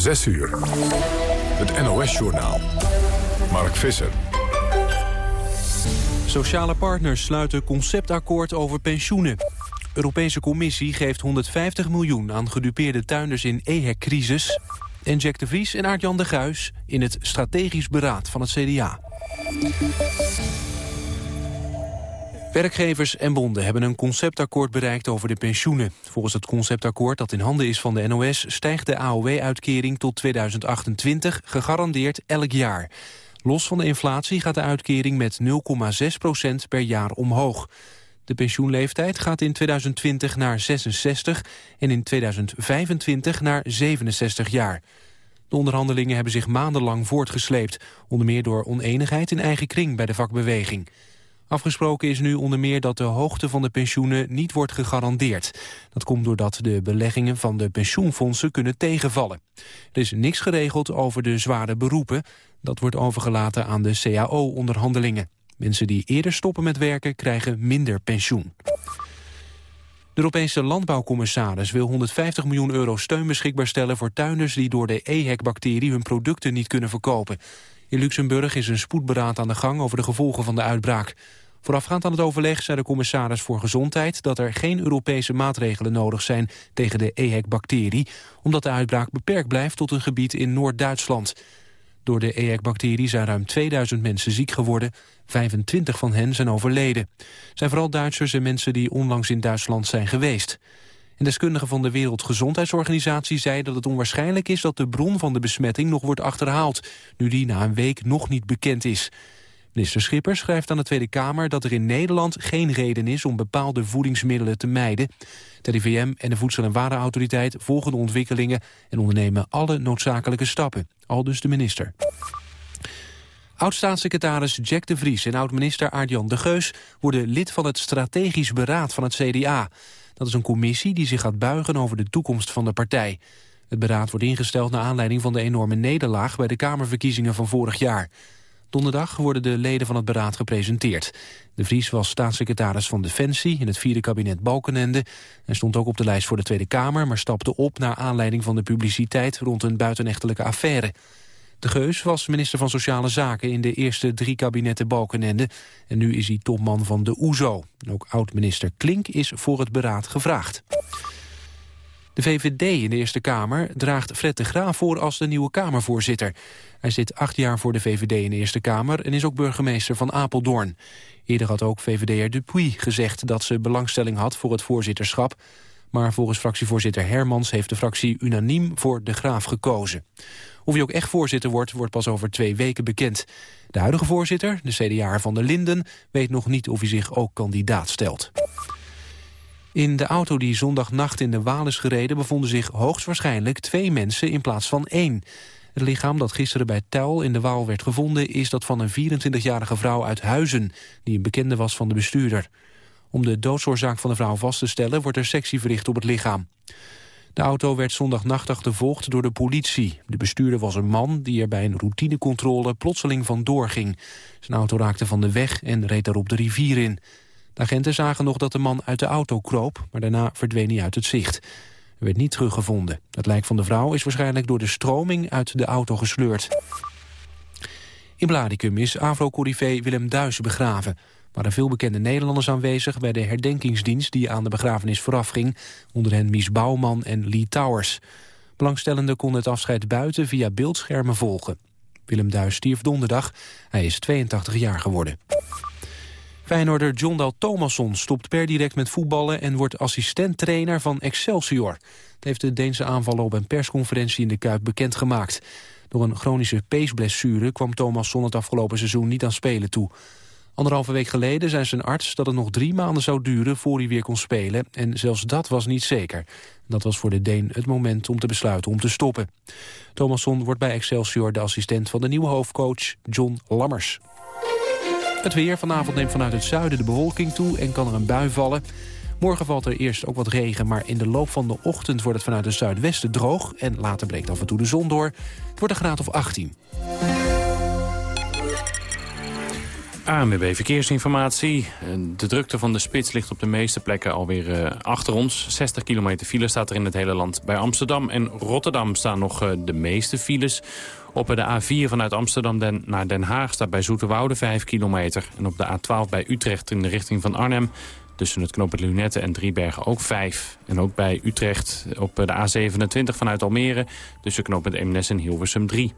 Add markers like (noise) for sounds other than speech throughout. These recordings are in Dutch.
6 uur. Het NOS-journaal. Mark Visser. Sociale partners sluiten conceptakkoord over pensioenen. Europese Commissie geeft 150 miljoen aan gedupeerde tuinders in EHEC-crisis. En Jack de Vries en Aart-Jan de Guis in het strategisch beraad van het CDA. Werkgevers en bonden hebben een conceptakkoord bereikt over de pensioenen. Volgens het conceptakkoord dat in handen is van de NOS... stijgt de AOW-uitkering tot 2028 gegarandeerd elk jaar. Los van de inflatie gaat de uitkering met 0,6% per jaar omhoog. De pensioenleeftijd gaat in 2020 naar 66 en in 2025 naar 67 jaar. De onderhandelingen hebben zich maandenlang voortgesleept... onder meer door oneenigheid in eigen kring bij de vakbeweging. Afgesproken is nu onder meer dat de hoogte van de pensioenen niet wordt gegarandeerd. Dat komt doordat de beleggingen van de pensioenfondsen kunnen tegenvallen. Er is niks geregeld over de zware beroepen. Dat wordt overgelaten aan de CAO-onderhandelingen. Mensen die eerder stoppen met werken krijgen minder pensioen. De Europese landbouwcommissaris wil 150 miljoen euro steun beschikbaar stellen voor tuinders die door de EHEC-bacterie hun producten niet kunnen verkopen. In Luxemburg is een spoedberaad aan de gang over de gevolgen van de uitbraak. Voorafgaand aan het overleg zei de commissaris voor Gezondheid... dat er geen Europese maatregelen nodig zijn tegen de EHEC-bacterie... omdat de uitbraak beperkt blijft tot een gebied in Noord-Duitsland. Door de EHEC-bacterie zijn ruim 2000 mensen ziek geworden. 25 van hen zijn overleden. Zijn vooral Duitsers en mensen die onlangs in Duitsland zijn geweest. Een deskundige van de Wereldgezondheidsorganisatie zei dat het onwaarschijnlijk is dat de bron van de besmetting nog wordt achterhaald, nu die na een week nog niet bekend is. Minister Schippers schrijft aan de Tweede Kamer dat er in Nederland geen reden is om bepaalde voedingsmiddelen te mijden. De RIVM en de Voedsel- en Warenautoriteit volgen de ontwikkelingen en ondernemen alle noodzakelijke stappen. Al dus de minister. Oud-staatssecretaris Jack de Vries en oud-minister Aart-Jan de Geus worden lid van het strategisch beraad van het CDA. Dat is een commissie die zich gaat buigen over de toekomst van de partij. Het beraad wordt ingesteld naar aanleiding van de enorme nederlaag... bij de Kamerverkiezingen van vorig jaar. Donderdag worden de leden van het beraad gepresenteerd. De Vries was staatssecretaris van Defensie in het vierde kabinet Balkenende... en stond ook op de lijst voor de Tweede Kamer... maar stapte op naar aanleiding van de publiciteit rond een buitenechtelijke affaire. De Geus was minister van Sociale Zaken in de eerste drie kabinetten Balkenende. En nu is hij topman van de OESO. ook oud-minister Klink is voor het beraad gevraagd. De VVD in de Eerste Kamer draagt Fred de Graaf voor als de nieuwe Kamervoorzitter. Hij zit acht jaar voor de VVD in de Eerste Kamer en is ook burgemeester van Apeldoorn. Eerder had ook VVD'er Dupuy gezegd dat ze belangstelling had voor het voorzitterschap. Maar volgens fractievoorzitter Hermans heeft de fractie unaniem voor de Graaf gekozen. Of hij ook echt voorzitter wordt, wordt pas over twee weken bekend. De huidige voorzitter, de CDA van der Linden, weet nog niet of hij zich ook kandidaat stelt. In de auto die zondagnacht in de Waal is gereden... bevonden zich hoogstwaarschijnlijk twee mensen in plaats van één. Het lichaam dat gisteren bij Tuil in de Waal werd gevonden... is dat van een 24-jarige vrouw uit Huizen... die een bekende was van de bestuurder. Om de doodsoorzaak van de vrouw vast te stellen... wordt er sectie verricht op het lichaam. De auto werd zondagnacht achtervolgd door de politie. De bestuurder was een man die er bij een routinecontrole plotseling vandoor ging. Zijn auto raakte van de weg en reed daarop de rivier in. De agenten zagen nog dat de man uit de auto kroop, maar daarna verdween hij uit het zicht. Er werd niet teruggevonden. Het lijk van de vrouw is waarschijnlijk door de stroming uit de auto gesleurd. In Bladicum is Avro-corrivé Willem Duis begraven waren veel bekende Nederlanders aanwezig bij de herdenkingsdienst die aan de begrafenis voorafging, onder hen Mies Bouwman en Lee Towers. Belangstellenden konden het afscheid buiten via beeldschermen volgen. Willem Duis stierf donderdag. Hij is 82 jaar geworden. Feyenoorder John Dal Thomasson stopt per direct met voetballen... en wordt assistent-trainer van Excelsior. Dat heeft de Deense aanvaller op een persconferentie in de Kuip bekendgemaakt. Door een chronische peesblessure kwam Thomasson het afgelopen seizoen niet aan spelen toe. Anderhalve week geleden zei zijn arts dat het nog drie maanden zou duren voor hij weer kon spelen. En zelfs dat was niet zeker. Dat was voor de Deen het moment om te besluiten om te stoppen. Thomasson wordt bij Excelsior de assistent van de nieuwe hoofdcoach John Lammers. Het weer. Vanavond neemt vanuit het zuiden de bewolking toe en kan er een bui vallen. Morgen valt er eerst ook wat regen, maar in de loop van de ochtend wordt het vanuit het zuidwesten droog. En later breekt af en toe de zon door. Het wordt een graad of 18. ANWB Verkeersinformatie. De drukte van de spits ligt op de meeste plekken alweer uh, achter ons. 60 kilometer file staat er in het hele land. Bij Amsterdam en Rotterdam staan nog uh, de meeste files. Op de A4 vanuit Amsterdam naar Den Haag staat bij Zoeterwoude 5 kilometer. En op de A12 bij Utrecht in de richting van Arnhem Tussen het knooppunt Lunette en Driebergen ook 5. En ook bij Utrecht op de A27 vanuit Almere... tussen knooppunt Eemnes en Hilversum 3.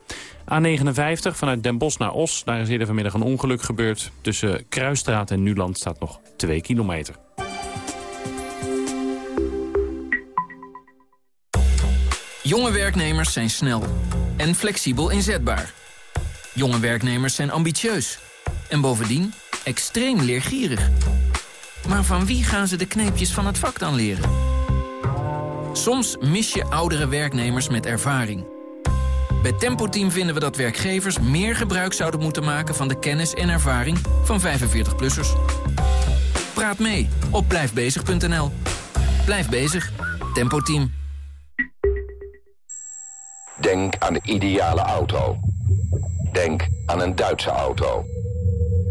A59 vanuit Den Bosch naar Os. Daar is eerder vanmiddag een ongeluk gebeurd. Tussen Kruisstraat en Nuland staat nog 2 kilometer. Jonge werknemers zijn snel en flexibel inzetbaar. Jonge werknemers zijn ambitieus. En bovendien extreem leergierig. Maar van wie gaan ze de kneepjes van het vak dan leren? Soms mis je oudere werknemers met ervaring. Bij Tempo Team vinden we dat werkgevers meer gebruik zouden moeten maken... van de kennis en ervaring van 45-plussers. Praat mee op blijfbezig.nl. Blijf bezig. Tempo Team. Denk aan de ideale auto. Denk aan een Duitse auto.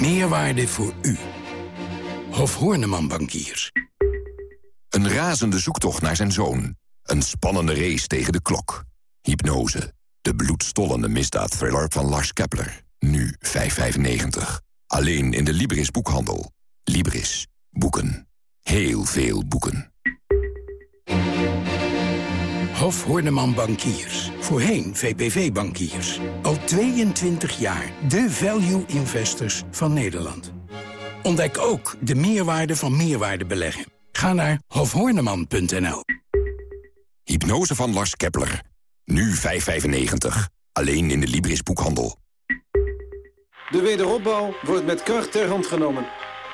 Meerwaarde voor u. Hof Horneman Bankiers. Een razende zoektocht naar zijn zoon. Een spannende race tegen de klok. Hypnose. De bloedstollende misdaadthriller van Lars Kepler. Nu 5,95. Alleen in de Libris boekhandel. Libris. Boeken. Heel veel boeken. Hof Horneman Bankiers. Voorheen VPV Bankiers. Al 22 jaar de value investors van Nederland. Ontdek ook de meerwaarde van meerwaarde beleggen. Ga naar hofhorneman.nl. Hypnose van Lars Kepler. Nu 5,95. Alleen in de Libris boekhandel. De wederopbouw wordt met kracht ter hand genomen.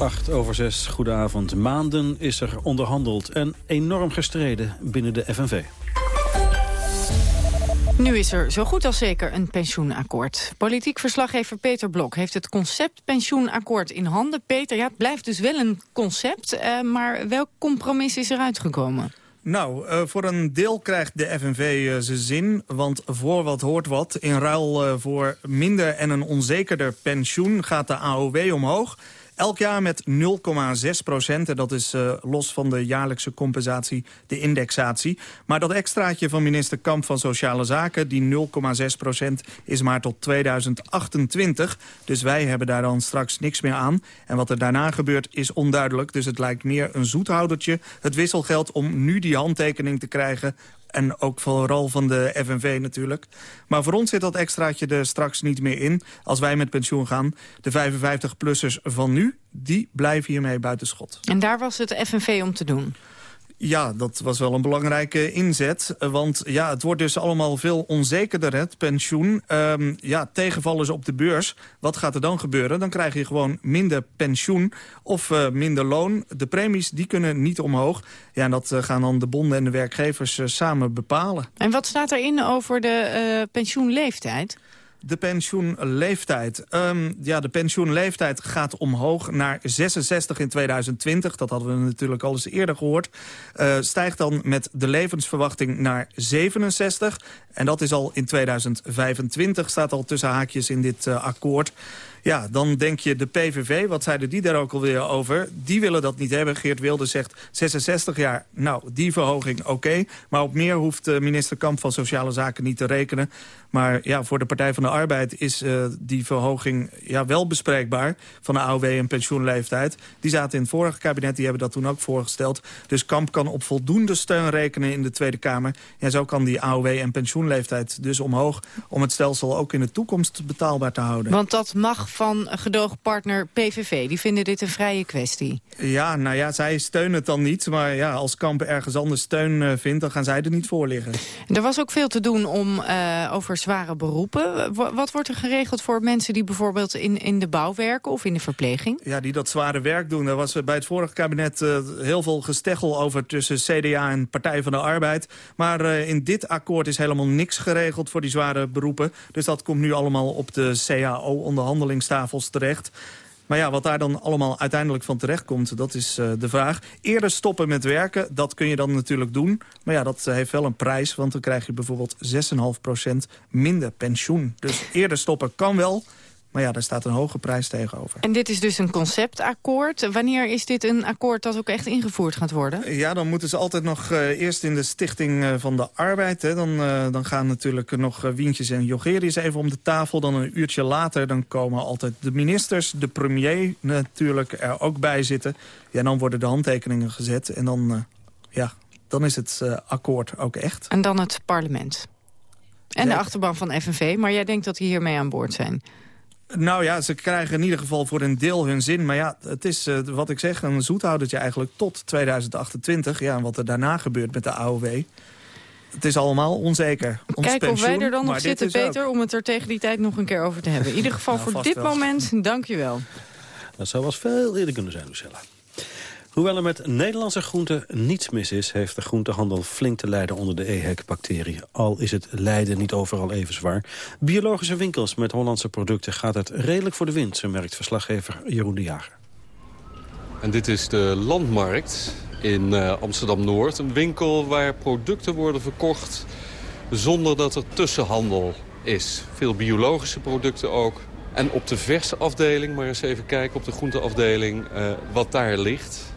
8 over 6, goedenavond. Maanden is er onderhandeld en enorm gestreden binnen de FNV. Nu is er zo goed als zeker een pensioenakkoord. Politiek verslaggever Peter Blok heeft het concept pensioenakkoord in handen. Peter, ja, het blijft dus wel een concept, eh, maar welk compromis is er uitgekomen? Nou, uh, voor een deel krijgt de FNV uh, zijn zin. Want voor wat hoort wat. In ruil uh, voor minder en een onzekerder pensioen gaat de AOW omhoog. Elk jaar met 0,6 procent. En dat is uh, los van de jaarlijkse compensatie, de indexatie. Maar dat extraatje van minister Kamp van Sociale Zaken... die 0,6 procent is maar tot 2028. Dus wij hebben daar dan straks niks meer aan. En wat er daarna gebeurt is onduidelijk. Dus het lijkt meer een zoethoudertje. Het wisselgeld om nu die handtekening te krijgen en ook vooral van de FNV natuurlijk. Maar voor ons zit dat extraatje er straks niet meer in. Als wij met pensioen gaan. De 55-plussers van nu, die blijven hiermee buitenschot. En daar was het FNV om te doen? Ja, dat was wel een belangrijke inzet. Want ja, het wordt dus allemaal veel onzekerder, het pensioen. Um, ja, tegenvallers op de beurs. Wat gaat er dan gebeuren? Dan krijg je gewoon minder pensioen of uh, minder loon. De premies die kunnen niet omhoog. Ja, dat uh, gaan dan de bonden en de werkgevers uh, samen bepalen. En wat staat erin over de pensioenleeftijd? De pensioenleeftijd. Um, ja, de pensioenleeftijd gaat omhoog naar 66 in 2020. Dat hadden we natuurlijk al eens eerder gehoord. Uh, stijgt dan met de levensverwachting naar 67. En dat is al in 2025, staat al tussen haakjes in dit uh, akkoord. Ja, dan denk je de PVV, wat zeiden die daar ook alweer over? Die willen dat niet hebben. Geert Wilde zegt 66 jaar, nou, die verhoging oké. maar op meer hoeft minister Kamp van Sociale Zaken niet te rekenen. Maar ja, voor de Partij van de Arbeid is uh, die verhoging ja, wel bespreekbaar... van de AOW en pensioenleeftijd. Die zaten in het vorige kabinet, die hebben dat toen ook voorgesteld. Dus Kamp kan op voldoende steun rekenen in de Tweede Kamer. En zo kan die AOW en pensioenleeftijd dus omhoog... om het stelsel ook in de toekomst betaalbaar te houden. Want dat mag van gedoogpartner PVV. Die vinden dit een vrije kwestie. Ja, nou ja, zij steunen het dan niet. Maar ja, als Kamp ergens anders steun uh, vindt, dan gaan zij er niet voor liggen. Er was ook veel te doen om uh, over zware beroepen. Wat wordt er geregeld voor mensen die bijvoorbeeld in, in de bouw werken of in de verpleging? Ja, die dat zware werk doen. Er was bij het vorige kabinet uh, heel veel gesteggel over tussen CDA en Partij van de Arbeid. Maar uh, in dit akkoord is helemaal niks geregeld voor die zware beroepen. Dus dat komt nu allemaal op de CAO-onderhandelingstafels terecht. Maar ja, wat daar dan allemaal uiteindelijk van terecht komt, dat is uh, de vraag. Eerder stoppen met werken, dat kun je dan natuurlijk doen. Maar ja, dat heeft wel een prijs, want dan krijg je bijvoorbeeld 6,5% minder pensioen. Dus eerder stoppen kan wel, maar ja, daar staat een hoge prijs tegenover. En dit is dus een conceptakkoord. Wanneer is dit een akkoord dat ook echt ingevoerd gaat worden? Ja, dan moeten ze altijd nog uh, eerst in de Stichting uh, van de Arbeid. Hè. Dan, uh, dan gaan natuurlijk nog Wientjes en Jogerius even om de tafel. Dan een uurtje later dan komen altijd de ministers, de premier natuurlijk er ook bij zitten. Ja, dan worden de handtekeningen gezet en dan, ja, dan is het akkoord ook echt. En dan het parlement. En de achterban van FNV, maar jij denkt dat die hiermee aan boord zijn? Nou ja, ze krijgen in ieder geval voor een deel hun zin. Maar ja, het is uh, wat ik zeg, een zoethoudertje eigenlijk tot 2028. Ja, en wat er daarna gebeurt met de AOW. Het is allemaal onzeker. Ons Kijk pensioen, of wij er dan nog zitten, Peter, ook. om het er tegen die tijd nog een keer over te hebben. In ieder geval nou, voor dit wel. moment, dank je wel. Dat zou wel veel eerder kunnen zijn, Lucella. Hoewel er met Nederlandse groenten niets mis is... heeft de groentehandel flink te lijden onder de EHEC-bacterie. Al is het lijden niet overal even zwaar. Biologische winkels met Hollandse producten gaat het redelijk voor de wind... zo merkt verslaggever Jeroen de Jager. En dit is de Landmarkt in uh, Amsterdam-Noord. Een winkel waar producten worden verkocht zonder dat er tussenhandel is. Veel biologische producten ook. En op de verse afdeling, maar eens even kijken op de groenteafdeling... Uh, wat daar ligt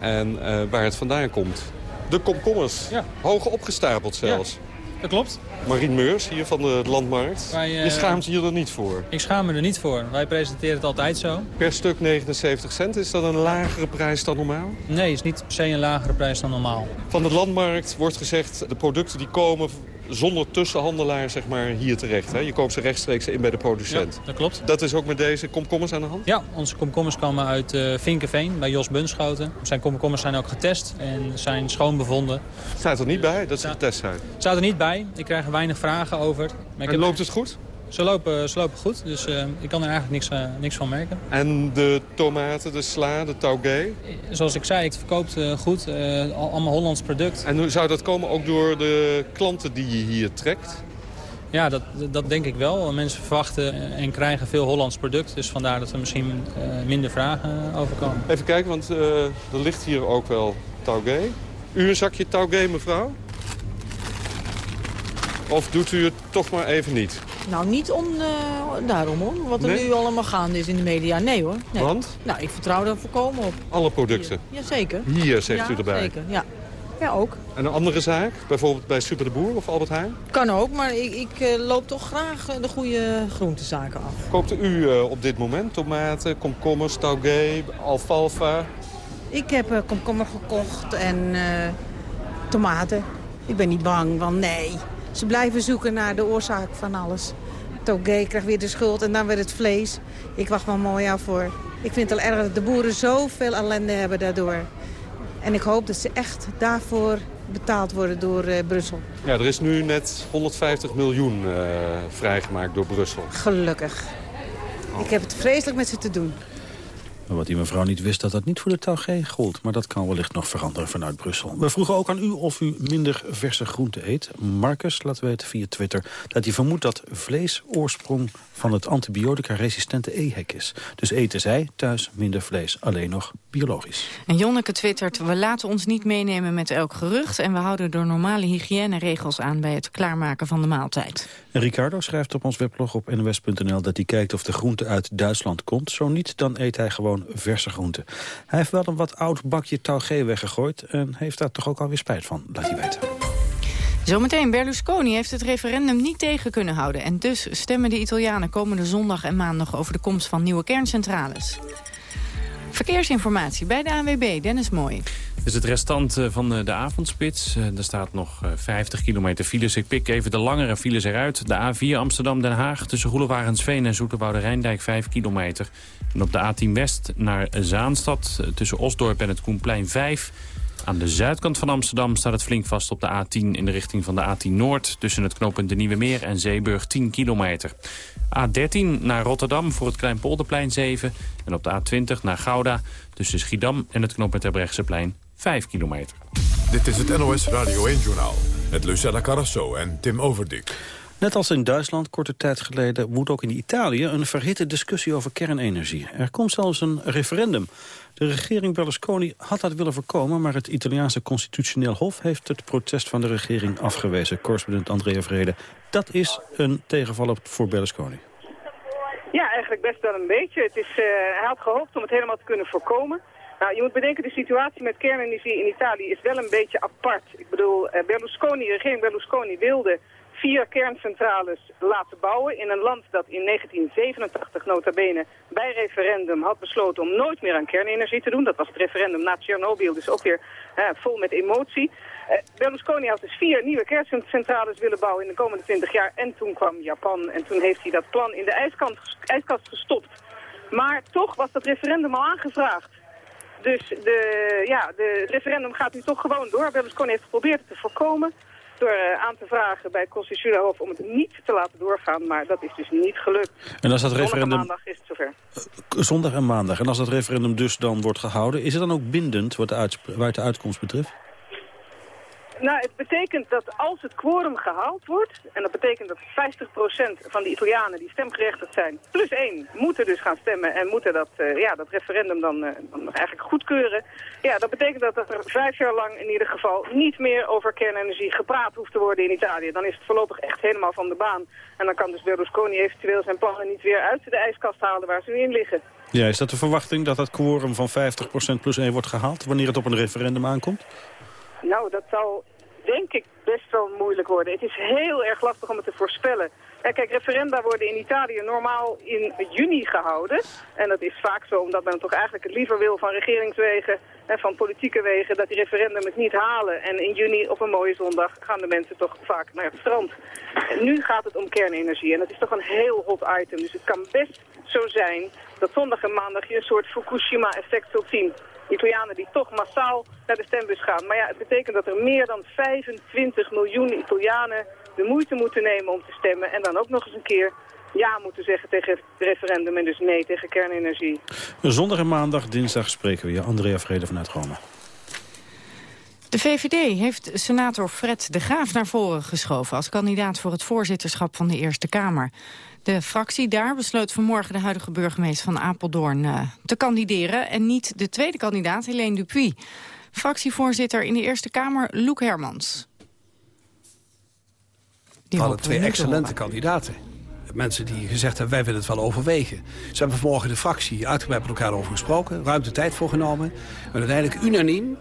en uh, waar het vandaan komt. De komkommers, ja. hoog opgestapeld zelfs. Ja, dat klopt. Marien Meurs, hier van de Landmarkt. Wij, uh, je schaamt je er niet voor? Ik schaam me er niet voor. Wij presenteren het altijd zo. Per stuk 79 cent, is dat een lagere prijs dan normaal? Nee, is niet per se een lagere prijs dan normaal. Van de Landmarkt wordt gezegd, de producten die komen zonder tussenhandelaar zeg maar, hier terecht. Hè? Je koopt ze rechtstreeks in bij de producent. Ja, dat klopt. Dat is ook met deze komkommers aan de hand? Ja, onze komkommers komen uit uh, Vinkenveen bij Jos Bunschoten. Zijn komkommers zijn ook getest en zijn schoon bevonden. Staat er niet bij dat ze getest zijn? Staat er niet bij. Ik krijg er weinig vragen over. Maar en loopt het goed? Ze lopen, ze lopen goed, dus uh, ik kan er eigenlijk niks, uh, niks van merken. En de tomaten, de sla, de taugé? Zoals ik zei, het verkoopt uh, goed. allemaal Hollands product. En hoe zou dat komen ook door de klanten die je hier trekt? Ja, dat, dat denk ik wel. Mensen verwachten en krijgen veel Hollands product. Dus vandaar dat er misschien minder vragen over komen. Even kijken, want er ligt hier ook wel taugé. U een zakje taugé, mevrouw? Of doet u het toch maar even niet? Nou, niet om, uh, daarom hoor. Wat er nee? nu allemaal gaande is in de media. Nee hoor. Nee. Want? Nou, ik vertrouw er voorkomen op. Alle producten? Hier. Jazeker. Hier, zegt ja, u erbij? zeker. Ja. Ja, ook. En een andere zaak? Bijvoorbeeld bij Super de Boer of Albert Heijn? Kan ook, maar ik, ik uh, loop toch graag de goede groentezaken af. Koopt u uh, op dit moment tomaten, komkommers, taugé, alfalfa? Ik heb komkommer gekocht en tomaten. Ik ben niet bang, want nee, ze blijven zoeken naar de oorzaak van alles. Togé krijgt weer de schuld en dan weer het vlees. Ik wacht wel mooi af voor. Ik vind het al erg dat de boeren zoveel ellende hebben daardoor. En ik hoop dat ze echt daarvoor betaald worden door uh, Brussel. Ja, er is nu net 150 miljoen uh, vrijgemaakt door Brussel. Gelukkig. Oh. Ik heb het vreselijk met ze te doen. Wat die mevrouw niet wist dat dat niet voor de Taugé gold. Maar dat kan wellicht nog veranderen vanuit Brussel. We vroegen ook aan u of u minder verse groenten eet. Marcus laat weten via Twitter dat hij vermoedt dat vlees oorsprong van het antibiotica-resistente EHEC is. Dus eten zij thuis minder vlees, alleen nog biologisch. En Jonneke twittert, we laten ons niet meenemen met elk gerucht... en we houden door normale hygiëneregels aan bij het klaarmaken van de maaltijd. En Ricardo schrijft op ons weblog op nws.nl dat hij kijkt of de groente uit Duitsland komt. Zo niet, dan eet hij gewoon verse groenten. Hij heeft wel een wat oud bakje taugé weggegooid... en heeft daar toch ook alweer spijt van, laat hij weten. Zometeen, Berlusconi heeft het referendum niet tegen kunnen houden... en dus stemmen de Italianen komende zondag en maandag... over de komst van nieuwe kerncentrales. Verkeersinformatie bij de ANWB, Dennis Mooi. Dit is het restant eh, van de, de avondspits. Eh, er staat nog 50 eh, kilometer files. Ik pik even de langere files eruit. De A4 Amsterdam-Den Haag tussen Roelewarensveen en Zoeterwoude Rijndijk 5 kilometer. En op de A10 West naar Zaanstad tussen Osdorp en het Koenplein 5 aan de zuidkant van Amsterdam staat het flink vast op de A10 in de richting van de A10 Noord... tussen het knooppunt de Nieuwe Meer en Zeeburg 10 kilometer. A13 naar Rotterdam voor het Kleinpolderplein 7... en op de A20 naar Gouda tussen Schiedam en het knooppunt Terbrechtseplein 5 kilometer. Dit is het NOS Radio 1-journaal met Lucella Carrasso en Tim Overdik. Net als in Duitsland korte tijd geleden woedt ook in Italië een verhitte discussie over kernenergie. Er komt zelfs een referendum. De regering Berlusconi had dat willen voorkomen, maar het Italiaanse constitutioneel hof heeft het protest van de regering afgewezen. Correspondent Andrea Vrede, dat is een tegenvaller voor Berlusconi. Ja, eigenlijk best wel een beetje. Het is, uh, hij had gehoopt om het helemaal te kunnen voorkomen. Nou, je moet bedenken, de situatie met kernenergie in Italië is wel een beetje apart. Ik bedoel, uh, Berlusconi, de regering Berlusconi wilde vier kerncentrales laten bouwen in een land dat in 1987 nota bene bij referendum had besloten om nooit meer aan kernenergie te doen. Dat was het referendum na Tsjernobyl, dus ook weer vol met emotie. Uh, Berlusconi had dus vier nieuwe kerncentrales willen bouwen in de komende 20 jaar. En toen kwam Japan en toen heeft hij dat plan in de ijskast gestopt. Maar toch was dat referendum al aangevraagd. Dus de, ja, de referendum gaat nu toch gewoon door. Berlusconi heeft geprobeerd het te voorkomen door uh, aan te vragen bij het Constitutioneel Hof om het niet te laten doorgaan. Maar dat is dus niet gelukt. En als dat referendum... Zondag en maandag is het zover. Uh, zondag en maandag. En als dat referendum dus dan wordt gehouden, is het dan ook bindend wat de het de uitkomst betreft? Nou, het betekent dat als het quorum gehaald wordt... en dat betekent dat 50% van de Italianen die stemgerechtigd zijn... plus één, moeten dus gaan stemmen en moeten dat, uh, ja, dat referendum dan, uh, dan eigenlijk goedkeuren. Ja, dat betekent dat er vijf jaar lang in ieder geval... niet meer over kernenergie gepraat hoeft te worden in Italië. Dan is het voorlopig echt helemaal van de baan. En dan kan dus Berlusconi eventueel zijn plannen niet weer uit de ijskast halen waar ze nu in liggen. Ja, is dat de verwachting dat dat quorum van 50% plus 1 wordt gehaald... wanneer het op een referendum aankomt? Nou, dat zal denk ik best wel moeilijk worden. Het is heel erg lastig om het te voorspellen. Ja, kijk, referenda worden in Italië normaal in juni gehouden. En dat is vaak zo omdat men toch eigenlijk het liever wil van regeringswegen en van politieke wegen dat die referendum het niet halen. En in juni op een mooie zondag gaan de mensen toch vaak naar het strand. En nu gaat het om kernenergie en dat is toch een heel hot item. Dus het kan best zo zijn dat zondag en maandag je een soort Fukushima-effect zult zien. Italianen die toch massaal naar de stembus gaan. Maar ja, het betekent dat er meer dan 25 miljoen Italianen de moeite moeten nemen om te stemmen. En dan ook nog eens een keer ja moeten zeggen tegen het referendum en dus nee tegen kernenergie. Zondag en maandag, dinsdag spreken we je. Andrea Vrede vanuit Rome. De VVD heeft senator Fred de Graaf naar voren geschoven... als kandidaat voor het voorzitterschap van de Eerste Kamer. De fractie daar besloot vanmorgen de huidige burgemeester van Apeldoorn uh, te kandideren... en niet de tweede kandidaat, Helene Dupuy. Fractievoorzitter in de Eerste Kamer, Loek Hermans. Die hadden twee excellente kandidaten. Mensen die gezegd hebben, wij willen het wel overwegen. Ze hebben vanmorgen de fractie uitgebreid met elkaar over gesproken. Ruimte tijd voor genomen. En uiteindelijk unaniem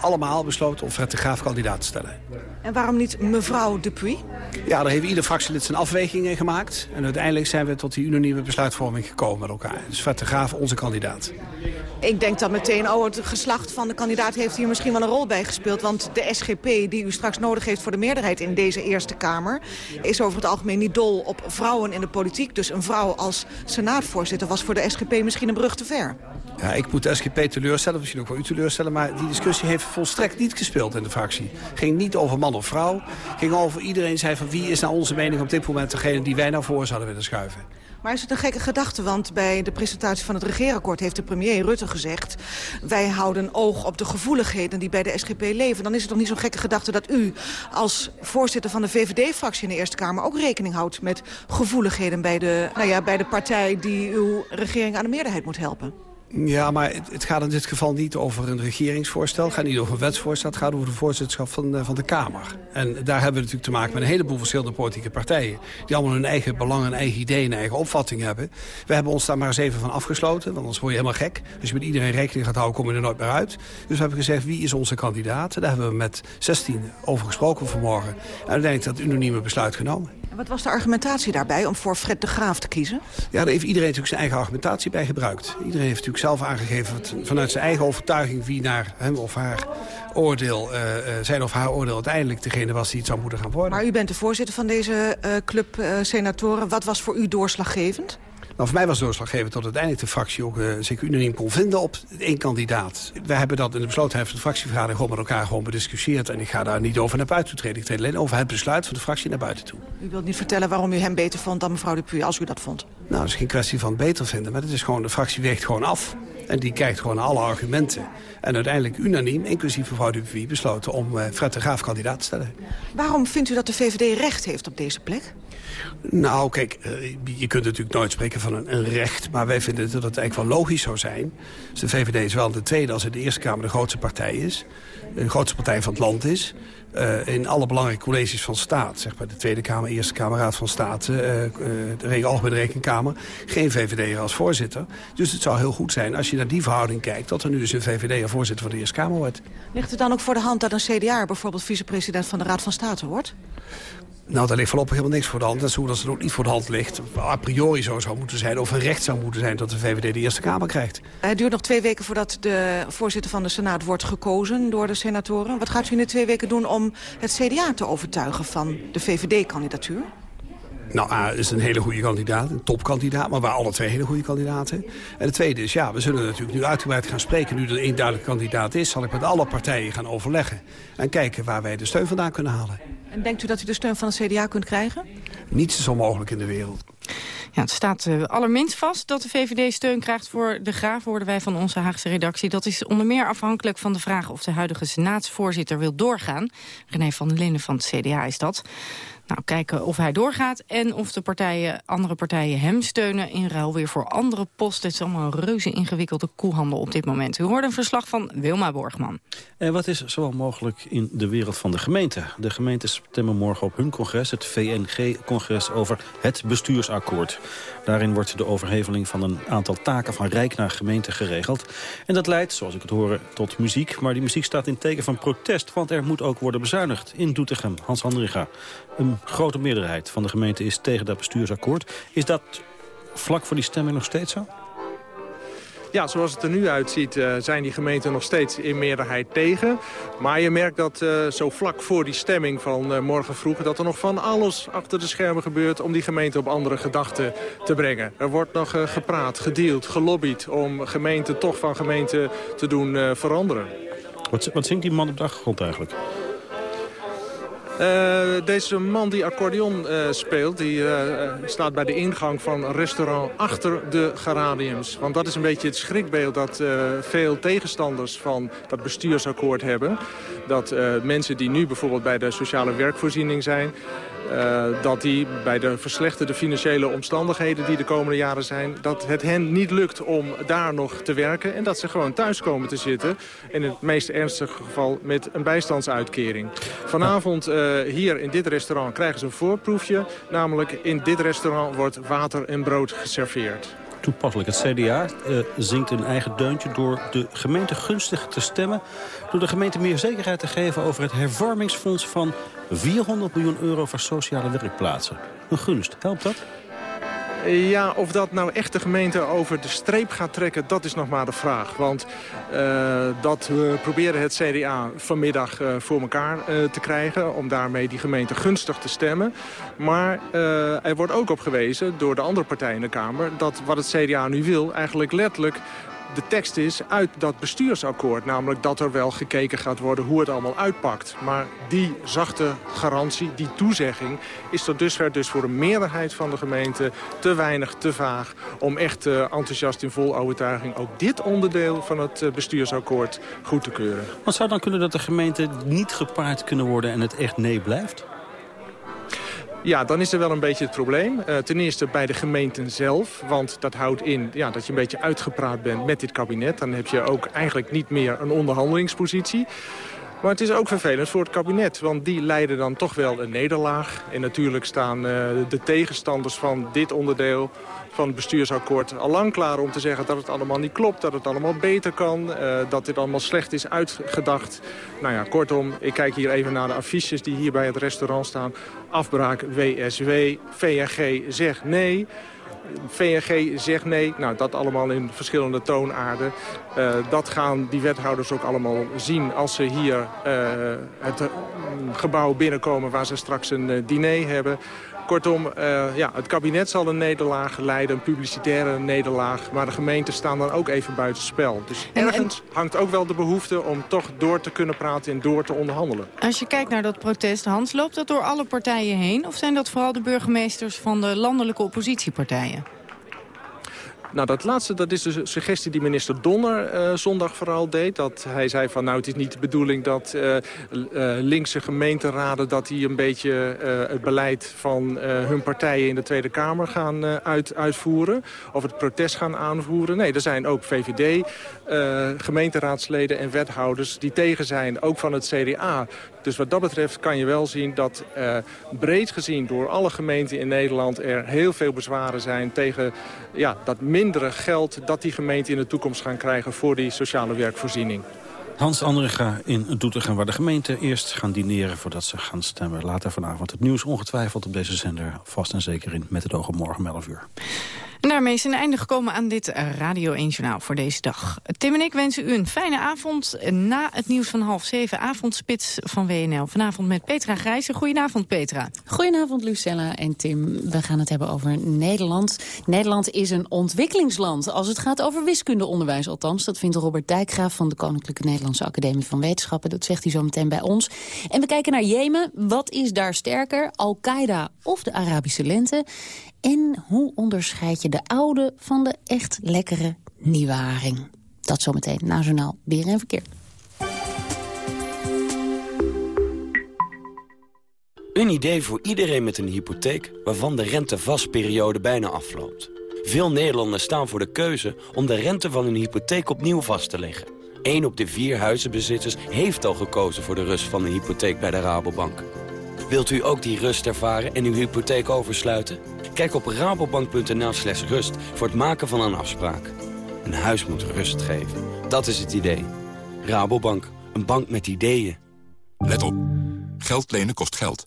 allemaal besloten om Fred de Graaf kandidaat te stellen. En waarom niet mevrouw Dupuy? Ja, daar heeft ieder fractielid zijn afwegingen gemaakt. En uiteindelijk zijn we tot die unanieme besluitvorming gekomen met elkaar. Dus Fred de Graaf, onze kandidaat. Ik denk dat meteen, oh, het geslacht van de kandidaat heeft hier misschien wel een rol bij gespeeld. Want de SGP, die u straks nodig heeft voor de meerderheid in deze Eerste Kamer... is over het algemeen niet dol op vrouwen in de politiek. Dus een vrouw als senaatvoorzitter was voor de SGP misschien een brug te ver. Ja, ik moet de SGP teleurstellen, misschien ook wel u teleurstellen... maar die discussie heeft volstrekt niet gespeeld in de fractie. Ging niet over man of vrouw. Ging over iedereen zei van wie is nou onze mening op dit moment degene die wij naar voren zouden willen schuiven. Maar is het een gekke gedachte? Want bij de presentatie van het regeerakkoord heeft de premier Rutte gezegd... wij houden oog op de gevoeligheden die bij de SGP leven. Dan is het toch niet zo'n gekke gedachte dat u als voorzitter van de VVD-fractie in de Eerste Kamer... ook rekening houdt met gevoeligheden bij de, nou ja, bij de partij die uw regering aan de meerderheid moet helpen? Ja, maar het, gaat in dit geval niet over een regeringsvoorstel. Het gaat niet over een wetsvoorstel. Het gaat over de voorzitterschap van, uh, van de Kamer. En daar hebben we natuurlijk te maken met een heleboel verschillende politieke partijen. Die allemaal hun eigen belangen, een eigen ideeën, een eigen opvatting hebben. We hebben ons daar maar eens even van afgesloten. Want anders word je helemaal gek. Als je met iedereen rekening gaat houden, kom je er nooit meer uit. Dus we hebben gezegd, wie is onze kandidaat? Daar hebben we met 16 over gesproken vanmorgen. En uiteindelijk dat unanieme besluit genomen. En wat was de argumentatie daarbij om voor Fred de Graaf te kiezen? Ja, daar heeft iedereen natuurlijk zijn eigen argumentatie bij gebruikt. Iedereen heeft natuurlijk zelf aangegeven vanuit zijn eigen overtuiging... wie naar hem of haar oordeel, uh, zijn of haar oordeel uiteindelijk degene was die het zou moeten gaan worden. Maar u bent de voorzitter van deze uh, club senatoren. Wat was voor u doorslaggevend? Nou, voor mij was het doorslaggevend dat uiteindelijk de fractie ook uh, zich unaniem kon vinden op één kandidaat. We hebben dat in de beslotenheid van de fractievergadering gewoon met elkaar gewoon bediscussieerd. En ik ga daar niet over naar buiten treden. Ik treed alleen over het besluit van de fractie naar buiten toe. U wilt niet vertellen waarom u hem beter vond dan mevrouw Dupuy, als u dat vond? Nou, het is geen kwestie van beter vinden, maar het is gewoon, de fractie weegt gewoon af. En die kijkt gewoon naar alle argumenten. En uiteindelijk unaniem, inclusief mevrouw Dupuy, besloten om uh, Fred de Graaf kandidaat te stellen. Waarom vindt u dat de VVD recht heeft op deze plek? Nou, kijk, je kunt natuurlijk nooit spreken van een, een, recht... maar wij vinden dat het eigenlijk wel logisch zou zijn. Dus de VVD is wel de tweede als in de Eerste Kamer de grootste partij is. De grootste partij van het land is. Uh, in alle belangrijke colleges van staat, zeg maar de Tweede Kamer, Eerste Kamer, Raad van State, uh, de Algemene Rekenkamer, geen VVD'er als voorzitter. Dus het zou heel goed zijn als je naar die verhouding kijkt, dat er nu dus een VVD'er voorzitter van de Eerste Kamer wordt. Ligt het dan ook voor de hand dat een CDA bijvoorbeeld vicepresident van de Raad van State wordt? Nou, daar ligt voorlopig helemaal niks voor de hand. Dat is hoe dat het ook niet voor de hand ligt. A priori zo zou moeten zijn, of een recht zou moeten zijn... dat de VVD de Eerste Kamer krijgt. Het duurt nog twee weken voordat de voorzitter van de Senaat wordt gekozen door de senatoren. Wat gaat u in de twee weken doen om het CDA te overtuigen van de VVD-kandidatuur? Nou, A is een hele goede kandidaat, een topkandidaat, maar waar alle twee hele goede kandidaten. En de tweede is, ja, we zullen natuurlijk nu uitgebreid gaan spreken. Nu er één duidelijk kandidaat is, zal ik met alle partijen gaan overleggen. En kijken waar wij de steun vandaan kunnen halen. En denkt u dat u de steun van de CDA kunt krijgen? Niets is onmogelijk in de wereld. Ja, het staat uh, allerminst vast dat de VVD steun krijgt voor de Graaf, hoorden wij van onze Haagse redactie. Dat is onder meer afhankelijk van de vraag of de huidige senaatsvoorzitter wil doorgaan. René van der Linden van het CDA is dat. Nou, kijken of hij doorgaat en of de partijen, andere partijen hem steunen... in ruil weer voor andere posten. Het is allemaal een reuze ingewikkelde koehandel op dit moment. U hoort een verslag van Wilma Borgman. En wat is zoal mogelijk in de wereld van de gemeente? De gemeentes stemmen morgen op hun congres, het VNG-congres... over het bestuursakkoord. Daarin wordt de overheveling van een aantal taken van Rijk naar gemeente geregeld. En dat leidt, zoals ik het hoor, tot muziek. Maar die muziek staat in teken van protest, want er moet ook worden bezuinigd. In Doetinchem, Hans Andringa. Een grote meerderheid van de gemeente is tegen dat bestuursakkoord. Is dat vlak voor die stemming nog steeds zo? Ja, zoals het er nu uitziet uh, zijn die gemeenten nog steeds in meerderheid tegen. Maar je merkt dat uh, zo vlak voor die stemming van uh, morgen vroeg... dat er nog van alles achter de schermen gebeurt om die gemeente op andere gedachten te brengen. Er wordt nog gepraat, gedeeld, gelobbyd om gemeenten toch van gemeente te doen veranderen. Wat, wat zingt die man op de achtergrond eigenlijk? Uh, deze man die accordeon uh, speelt, die uh, staat bij de ingang van restaurant achter de geraniums. Want dat is een beetje het schrikbeeld dat veel tegenstanders van dat bestuursakkoord hebben. Dat mensen die nu bijvoorbeeld bij de sociale werkvoorziening zijn... Uh, dat die bij de verslechterde financiële omstandigheden die de komende jaren zijn... dat het hen niet lukt om daar nog te werken... en dat ze gewoon thuis komen te zitten. In het meest ernstige geval met een bijstandsuitkering. Vanavond uh, hier in dit restaurant krijgen ze een voorproefje. Namelijk in dit restaurant wordt water en brood geserveerd toepasselijk. Het CDA uh, zingt een eigen deuntje door de gemeente gunstig te stemmen... door de gemeente meer zekerheid te geven over het hervormingsfonds van 400 miljoen euro voor sociale werkplaatsen. Een gunst, helpt dat? Ja, of dat nou echt de gemeente over de streep gaat trekken, dat is nog maar de vraag. Want uh, dat we proberen het CDA vanmiddag uh, voor elkaar uh, te krijgen... om daarmee die gemeente gunstig te stemmen. Maar er wordt ook op gewezen door de andere partijen in de Kamer... dat wat het CDA nu wil eigenlijk letterlijk de tekst is uit dat bestuursakkoord. Namelijk dat er wel gekeken gaat worden hoe het allemaal uitpakt. Maar die zachte garantie, die toezegging... is tot dusver dus voor een meerderheid van de gemeente te weinig, te vaag... om echt uh, enthousiast in vol overtuiging ook dit onderdeel van het uh, bestuursakkoord goed te keuren. Wat zou dan kunnen dat de gemeente niet gepaard kunnen worden en het echt nee blijft? Ja, dan is er wel een beetje het probleem. Uh, ten eerste bij de gemeenten zelf. Want dat houdt in ja, dat je een beetje uitgepraat bent met dit kabinet. Dan heb je ook eigenlijk niet meer een onderhandelingspositie. Maar het is ook vervelend voor het kabinet, want die leiden dan toch wel een nederlaag. En natuurlijk staan uh, de tegenstanders van dit onderdeel van het bestuursakkoord al lang klaar om te zeggen dat het allemaal niet klopt, dat het allemaal beter kan, uh, dat dit allemaal slecht is uitgedacht. Nou ja, kortom, ik kijk hier even naar de affiches die hier bij het restaurant staan. Afbraak WSW, VNG zegt nee. VNG zegt nee. Nou, dat allemaal in verschillende toonaarden. Uh, dat gaan die wethouders ook allemaal zien als ze hier uh, het uh, gebouw binnenkomen... waar ze straks een diner hebben. Kortom, uh, ja, het kabinet zal een nederlaag leiden, een publicitaire nederlaag. Maar de gemeenten staan dan ook even buiten spel. Dus en, ergens en... hangt ook wel de behoefte om toch door te kunnen praten en door te onderhandelen. Als je kijkt naar dat protest, Hans, loopt dat door alle partijen heen? Of zijn dat vooral de burgemeesters van de landelijke oppositiepartijen? Nou, dat laatste dat is de suggestie die minister Donner uh, zondag vooral deed. Dat hij zei van, nou, het is niet de bedoeling dat uh, uh, linkse gemeenteraden... dat die een beetje het beleid van hun partijen in de Tweede Kamer gaan uit, uitvoeren. Of het protest gaan aanvoeren. Nee, er zijn ook VVD, gemeenteraadsleden en wethouders die tegen zijn. Ook van het CDA. Dus wat dat betreft kan je wel zien dat uh, breed gezien door alle gemeenten in Nederland er heel veel bezwaren zijn tegen ja, dat mindere geld dat die gemeenten in de toekomst gaan krijgen voor die sociale werkvoorziening. Hans Andringa in Doetinchem, waar de gemeente eerst gaan dineren voordat ze gaan stemmen. Later vanavond het nieuws ongetwijfeld op deze zender vast en zeker in met het oog op morgen 11 uur. En daarmee is een einde gekomen aan dit Radio 1 Journaal voor deze dag. Tim en ik wensen u een fijne avond. Na het nieuws van half zeven, avondspits van WNL. Vanavond met Petra Grijze. Goedenavond, Petra. Goedenavond, Lucella en Tim. We gaan het hebben over Nederland. Nederland is een ontwikkelingsland. Als het gaat over wiskundeonderwijs althans. Dat vindt Robert Dijkgraaf van de Koninklijke Nederlandse Academie van Wetenschappen. Dat zegt hij zo meteen bij ons. En we kijken naar Jemen. Wat is daar sterker? Al-Qaeda of de Arabische lente? En hoe onderscheid je de oude van de echt lekkere nieuwe haring? Dat zometeen na Journaal en Verkeer. Een idee voor iedereen met een hypotheek waarvan de rentevastperiode bijna afloopt. Veel Nederlanders staan voor de keuze om de rente van hun hypotheek opnieuw vast te leggen. Eén op de vier huizenbezitters heeft al gekozen voor de rust van een hypotheek bij de Rabobank. Wilt u ook die rust ervaren en uw hypotheek oversluiten? Kijk op rabobank.nl slash rust voor het maken van een afspraak. Een huis moet rust geven. Dat is het idee. Rabobank, een bank met ideeën. Let op. Geld lenen kost geld.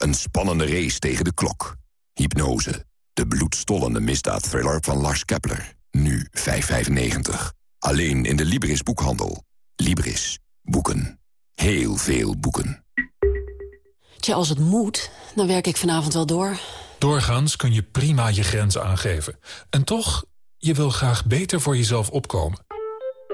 Een spannende race tegen de klok. Hypnose. De bloedstollende misdaadthriller van Lars Kepler. Nu 5,95. Alleen in de Libris boekhandel. Libris. Boeken. Heel veel boeken. Tja, als het moet, dan werk ik vanavond wel door. Doorgaans kun je prima je grenzen aangeven. En toch, je wil graag beter voor jezelf opkomen.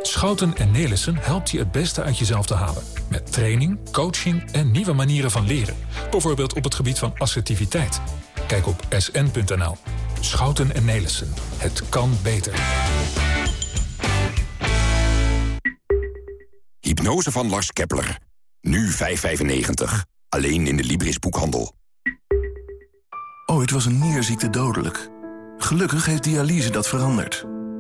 Schouten en Nelissen helpt je het beste uit jezelf te halen. Met training, coaching en nieuwe manieren van leren. Bijvoorbeeld op het gebied van assertiviteit. Kijk op sn.nl. Schouten en Nelissen. Het kan beter. Hypnose van Lars Kepler. Nu 5,95. Alleen in de Libris boekhandel. Ooit was een nierziekte dodelijk. Gelukkig heeft dialyse dat veranderd.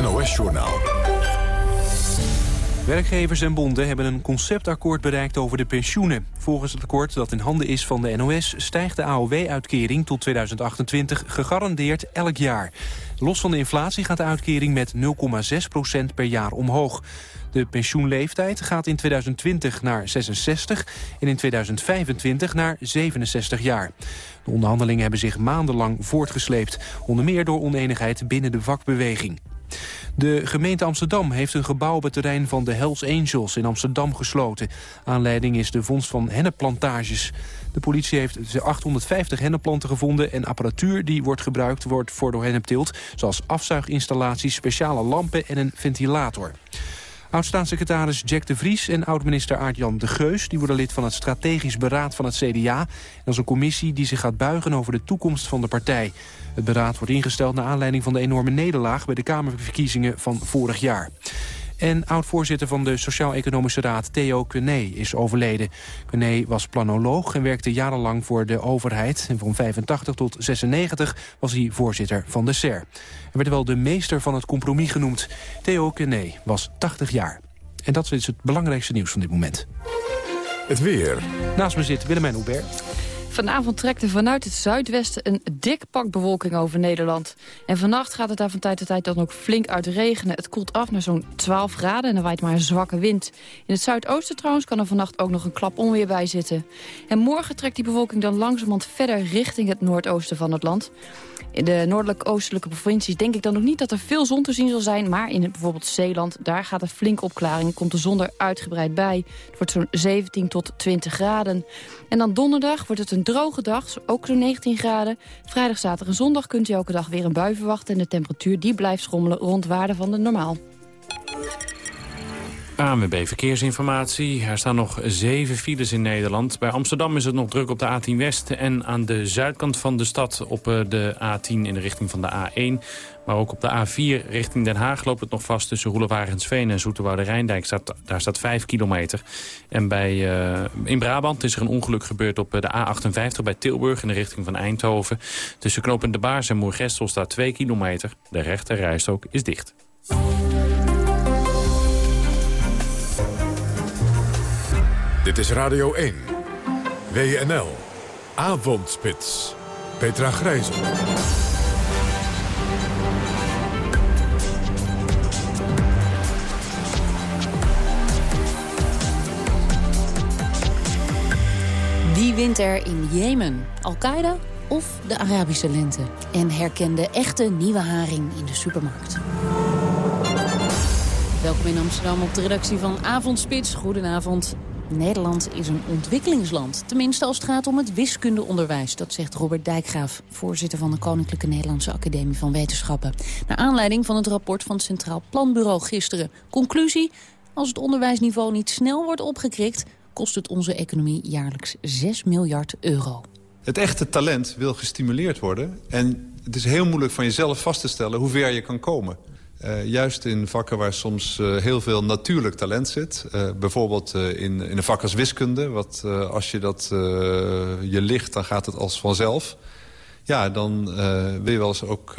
NOS-journaal. Werkgevers en bonden hebben een conceptakkoord bereikt over de pensioenen. Volgens het akkoord dat in handen is van de NOS... stijgt de AOW-uitkering tot 2028 gegarandeerd elk jaar. Los van de inflatie gaat de uitkering met 0,6% per jaar omhoog. De pensioenleeftijd gaat in 2020 naar 66 en in 2025 naar 67 jaar. De onderhandelingen hebben zich maandenlang voortgesleept. Onder meer door oneenigheid binnen de vakbeweging. De gemeente Amsterdam heeft een gebouw op het terrein van de Hells Angels in Amsterdam gesloten. Aanleiding is de vondst van hennepplantages. De politie heeft 850 hennepplanten gevonden en apparatuur die wordt gebruikt wordt voor door hennepteelt, zoals afzuiginstallaties, speciale lampen en een ventilator. Oud-staatssecretaris Jack de Vries en oud-minister Aart-Jan de Geus... die worden lid van het strategisch beraad van het CDA. Dat is een commissie die zich gaat buigen over de toekomst van de partij. Het beraad wordt ingesteld naar aanleiding van de enorme nederlaag... bij de Kamerverkiezingen van vorig jaar. En oud-voorzitter van de Sociaal-Economische Raad, Theo Cuné, is overleden. Cuné was planoloog en werkte jarenlang voor de overheid. En van 85 tot 96 was hij voorzitter van de SER. Hij werd wel de meester van het compromis genoemd. Theo Cuné was 80 jaar. En dat is het belangrijkste nieuws van dit moment. Het weer. Naast me zit Willemijn Hubert. Vanavond trekt er vanuit het zuidwesten een dik pak bewolking over Nederland. En vannacht gaat het daar van tijd tot tijd dan ook flink uit regenen. Het koelt af naar zo'n 12 graden en er waait maar een zwakke wind. In het zuidoosten trouwens kan er vannacht ook nog een klap onweer bij zitten. En morgen trekt die bewolking dan langzamerhand verder richting het noordoosten van het land. In de noordelijk-oostelijke provincies denk ik dan nog niet dat er veel zon te zien zal zijn. Maar in bijvoorbeeld Zeeland, daar gaat een flinke opklaring. Komt de zon er uitgebreid bij. Het wordt zo'n 17 tot 20 graden. En dan donderdag wordt het een droge dag, ook zo'n 19 graden. Vrijdag, zaterdag en zondag kunt u elke dag weer een bui verwachten. En de temperatuur die blijft schommelen rond waarde van de normaal. ANWB Verkeersinformatie. Er staan nog zeven files in Nederland. Bij Amsterdam is het nog druk op de A10 West... en aan de zuidkant van de stad op eh, de A10 in de richting van de A1. Maar ook op de A4 richting Den Haag loopt het nog vast... tussen Roelewarensveen en Zoeterwoude Rijndijk. Daar staat 5 kilometer. En bij, uh, in Brabant is er een ongeluk gebeurd op eh, de A58 bij Tilburg... in de richting van Eindhoven. Tussen Knopend de Baars en Moergestel staat 2 kilometer. De rechte rijstok is dicht. Dit is Radio 1. WNL. Avondspits. Petra Grijzen. Wie wint er in Jemen? Al-Qaeda of de Arabische lente? En herkende echte nieuwe haring in de supermarkt. Welkom in Amsterdam op de redactie van Avondspits. Goedenavond. Nederland is een ontwikkelingsland. Tenminste als het gaat om het wiskundeonderwijs. Dat zegt Robert Dijkgraaf, voorzitter van de Koninklijke Nederlandse Academie van Wetenschappen. Naar aanleiding van het rapport van het Centraal Planbureau gisteren. Conclusie, als het onderwijsniveau niet snel wordt opgekrikt... kost het onze economie jaarlijks 6 miljard euro. Het echte talent wil gestimuleerd worden. En het is heel moeilijk van jezelf vast te stellen hoe ver je kan komen. Uh, juist in vakken waar soms uh, heel veel natuurlijk talent zit. Uh, bijvoorbeeld in, in een vak als wiskunde. Wat, als je dat je ligt, dan gaat het als vanzelf. Ja, dan wil je wel eens ook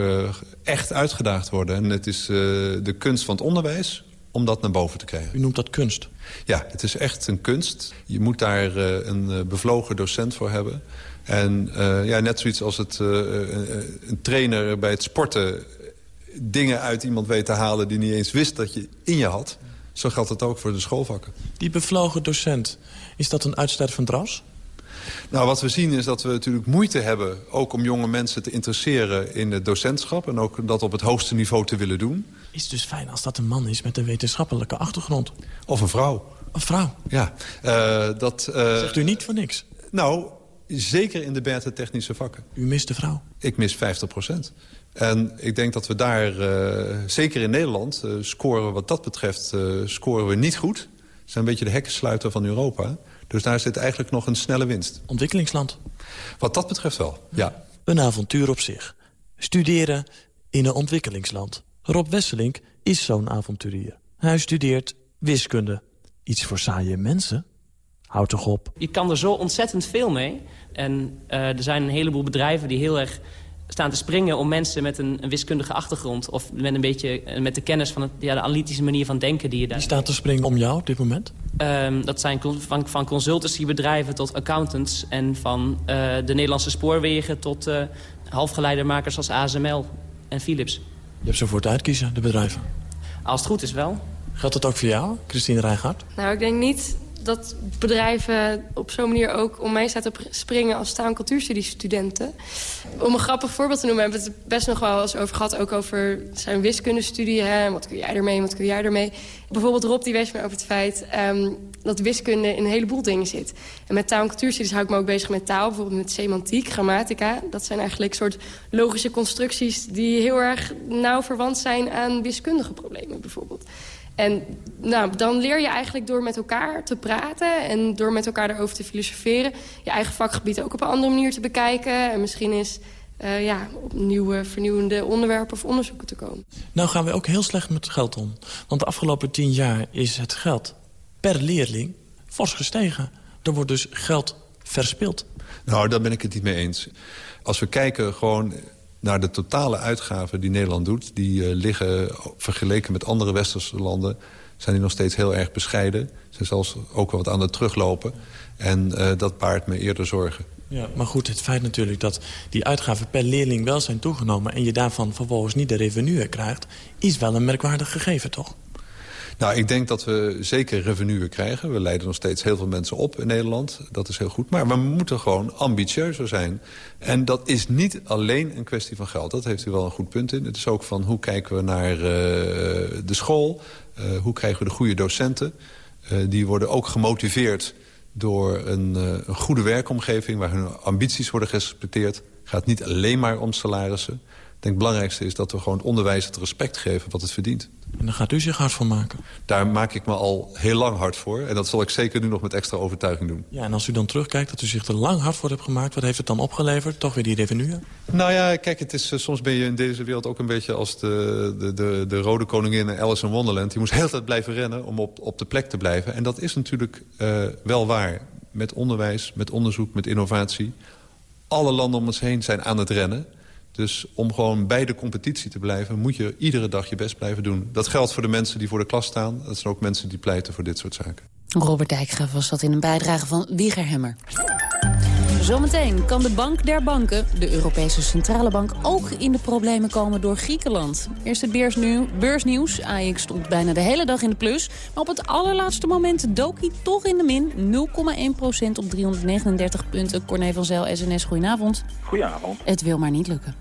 echt uitgedaagd worden. En het is de kunst van het onderwijs om dat naar boven te krijgen. U noemt dat kunst? Ja, het is echt een kunst. Je moet daar een bevlogen docent voor hebben. En ja, net zoiets als het, een trainer bij het sporten dingen uit iemand weet te halen... die niet eens wist dat je in je had. Zo geldt het ook voor de schoolvakken. Die bevlogen docent, is dat een uitsluit van dras? Nou, wat we zien is dat we natuurlijk moeite hebben... ook om jonge mensen te interesseren in het docentschap... en ook dat op het hoogste niveau te willen doen. Is het dus fijn als dat een man is met een wetenschappelijke achtergrond? Of een vrouw. Een vrouw? Ja. Uh, dat, uh, Zegt u niet voor niks? Nou, zeker in de berte technische vakken. U mist de vrouw? Ik mis 50 procent. En ik denk dat we daar, uh, zeker in Nederland, uh, scoren wat dat betreft, uh, scoren we niet goed. We zijn een beetje de hekkensluiter van Europa. Dus daar zit eigenlijk nog een snelle winst. Ontwikkelingsland? Wat dat betreft wel, ja. Een avontuur op zich. Studeren in een ontwikkelingsland. Rob Wesselink is zo'n avonturier. Hij studeert wiskunde. Iets voor saaie mensen? Houd toch op. Je kan er zo ontzettend veel mee. En uh, er zijn een heleboel bedrijven die heel erg staan te springen om mensen met een, een, wiskundige achtergrond... of met een beetje met de kennis van het, ja, de analytische manier van denken die je daar... Die staat te springen om jou op dit moment? Um, dat zijn van, van consultancybedrijven tot accountants... en van uh, de Nederlandse spoorwegen tot uh, halfgeleidermakers als ASML en Philips. Je hebt ze voor het uitkiezen, de bedrijven? Als het goed is wel. Geldt dat ook voor jou, Christine Rijgaard? Nou, ik denk niet dat bedrijven op zo'n manier ook om mij te springen als taal- en cultuurstudiestudenten. Om een grappig voorbeeld te noemen, hebben we het best nog wel eens over gehad. Ook over zijn wiskundestudie, hè, wat kun jij ermee, wat kun jij ermee. Bijvoorbeeld Rob die wees me over het feit um, dat wiskunde in een heleboel dingen zit. En met taal- en cultuurstudies hou ik me ook bezig met taal. Bijvoorbeeld met semantiek, grammatica. Dat zijn eigenlijk soort logische constructies die heel erg nauw verwant zijn aan wiskundige problemen bijvoorbeeld. En nou, dan leer je eigenlijk door met elkaar te praten... en door met elkaar erover te filosoferen... je eigen vakgebied ook op een andere manier te bekijken. En misschien is uh, ja, op nieuwe, vernieuwende onderwerpen of onderzoeken te komen. Nou gaan we ook heel slecht met het geld om. Want de afgelopen tien jaar is het geld per leerling fors gestegen. Er wordt dus geld verspild. Nou, daar ben ik het niet mee eens. Als we kijken gewoon naar de totale uitgaven die Nederland doet... die uh, liggen vergeleken met andere westerse landen... zijn die nog steeds heel erg bescheiden. Ze zijn zelfs ook wel wat aan het teruglopen. En uh, dat baart me eerder zorgen. Ja, maar goed, het feit natuurlijk dat die uitgaven per leerling wel zijn toegenomen... en je daarvan vervolgens niet de revenue krijgt... is wel een merkwaardig gegeven, toch? Nou, ik denk dat we zeker revenue krijgen. We leiden nog steeds heel veel mensen op in Nederland. Dat is heel goed. Maar we moeten gewoon ambitieuzer zijn. En dat is niet alleen een kwestie van geld. Dat heeft u wel een goed punt in. Het is ook van hoe kijken we naar uh, de school. Uh, hoe krijgen we de goede docenten. Uh, die worden ook gemotiveerd door een, een goede werkomgeving... waar hun ambities worden gerespecteerd. Het gaat niet alleen maar om salarissen. Ik denk het belangrijkste is dat we gewoon het onderwijs het respect geven wat het verdient. En daar gaat u zich hard voor maken? Daar maak ik me al heel lang hard voor. En dat zal ik zeker nu nog met extra overtuiging doen. Ja, en als u dan terugkijkt dat u zich er lang hard voor hebt gemaakt... wat heeft het dan opgeleverd? Toch weer die revenue? Nou ja, kijk, het is, soms ben je in deze wereld ook een beetje als de, de, de, de rode koningin in Alice in Wonderland. Die moest heel tijd blijven rennen om op, op de plek te blijven. En dat is natuurlijk uh, wel waar. Met onderwijs, met onderzoek, met innovatie. Alle landen om ons heen zijn aan het rennen... Dus om gewoon bij de competitie te blijven... moet je iedere dag je best blijven doen. Dat geldt voor de mensen die voor de klas staan. Dat zijn ook mensen die pleiten voor dit soort zaken. Robert Dijkgraaf was dat in een bijdrage van Wiegerhemmer. Zometeen kan de bank der banken, de Europese Centrale Bank... ook in de problemen komen door Griekenland. Eerst het beursnieuws. beursnieuws. AX stond bijna de hele dag in de plus. Maar op het allerlaatste moment dook hij toch in de min. 0,1% op 339 punten. Corné van Zijl, SNS, goedenavond. Goedenavond. Het wil maar niet lukken.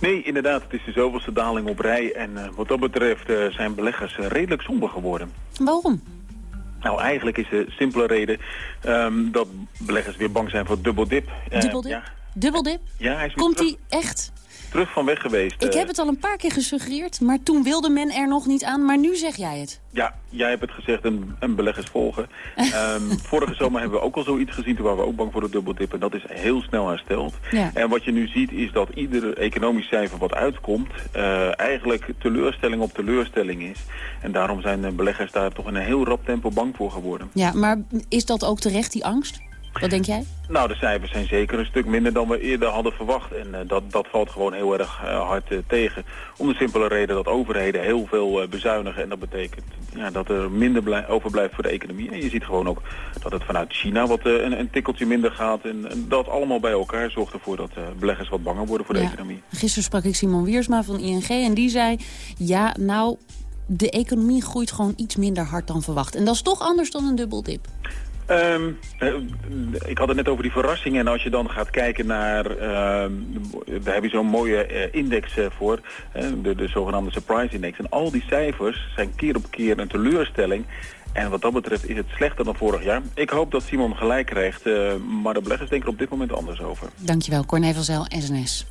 Nee, inderdaad. Het is de zoveelste daling op rij. En uh, wat dat betreft uh, zijn beleggers uh, redelijk somber geworden. Waarom? Nou, eigenlijk is de simpele reden um, dat beleggers weer bang zijn voor dubbeldip. Dubbeldip? ja. Dubbeldip? Ja, hij is Komt hij echt? Terug van weg geweest. Ik heb het al een paar keer gesuggereerd, maar toen wilde men er nog niet aan. Maar nu zeg jij het. Ja, jij hebt het gezegd, een, beleggers volgen. um, (laughs) vorige zomer hebben we ook al zoiets gezien, toen waren we ook bang voor de dubbeldip. En dat is heel snel hersteld. Ja. En wat je nu ziet is dat iedere economisch cijfer wat uitkomt... Uh, eigenlijk teleurstelling op teleurstelling is. En daarom zijn beleggers daar toch in een heel rap tempo bang voor geworden. Ja, maar is dat ook terecht, die angst? Wat denk jij? Nou, de cijfers zijn zeker een stuk minder dan we eerder hadden verwacht. En uh, dat, dat valt gewoon heel erg uh, hard uh, tegen. Om de simpele reden dat overheden heel veel bezuinigen. En dat betekent ja, dat er minder overblijft voor de economie. En je ziet gewoon ook dat het vanuit China wat een, een, tikkeltje minder gaat. En, en, dat allemaal bij elkaar zorgt ervoor dat beleggers wat banger worden voor de ja. economie. Gisteren sprak ik Simon Wiersma van ING en die zei... ja, nou, de economie groeit gewoon iets minder hard dan verwacht. En dat is toch anders dan een dubbeldip. Ehm, eh, ik had het net over die verrassingen. En als je dan gaat kijken naar... ehm, daar heb je zo'n mooie eh, index eh, voor. de, de zogenaamde surprise index. En al die cijfers zijn keer op keer een teleurstelling. En wat dat betreft is het slechter dan vorig jaar. Ik hoop dat Simon gelijk krijgt. eh, maar de beleggers denken er op dit moment anders over. Dankjewel, Corné van Zijl, SNS.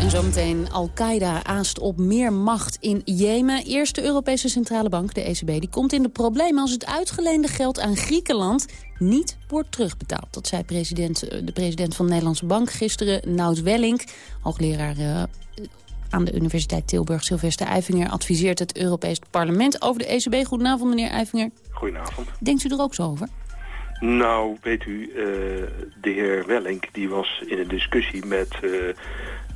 En zometeen Al-Qaeda aast op meer macht in Jemen. Eerst de Europese Centrale Bank, de ECB, die komt in de problemen... als het uitgeleende geld aan Griekenland niet wordt terugbetaald. Dat zei president, eh, de president van de Nederlandse Bank gisteren, Nout Wellink. Hoogleraar eh, aan de Universiteit Tilburg, Sylvester Eifinger... adviseert het Europees Parlement over de ECB. Goedenavond, meneer Eifinger. Goedenavond. Denkt u er ook zo over? Nou, weet u, eh, de heer Wellink die was in een discussie met eh,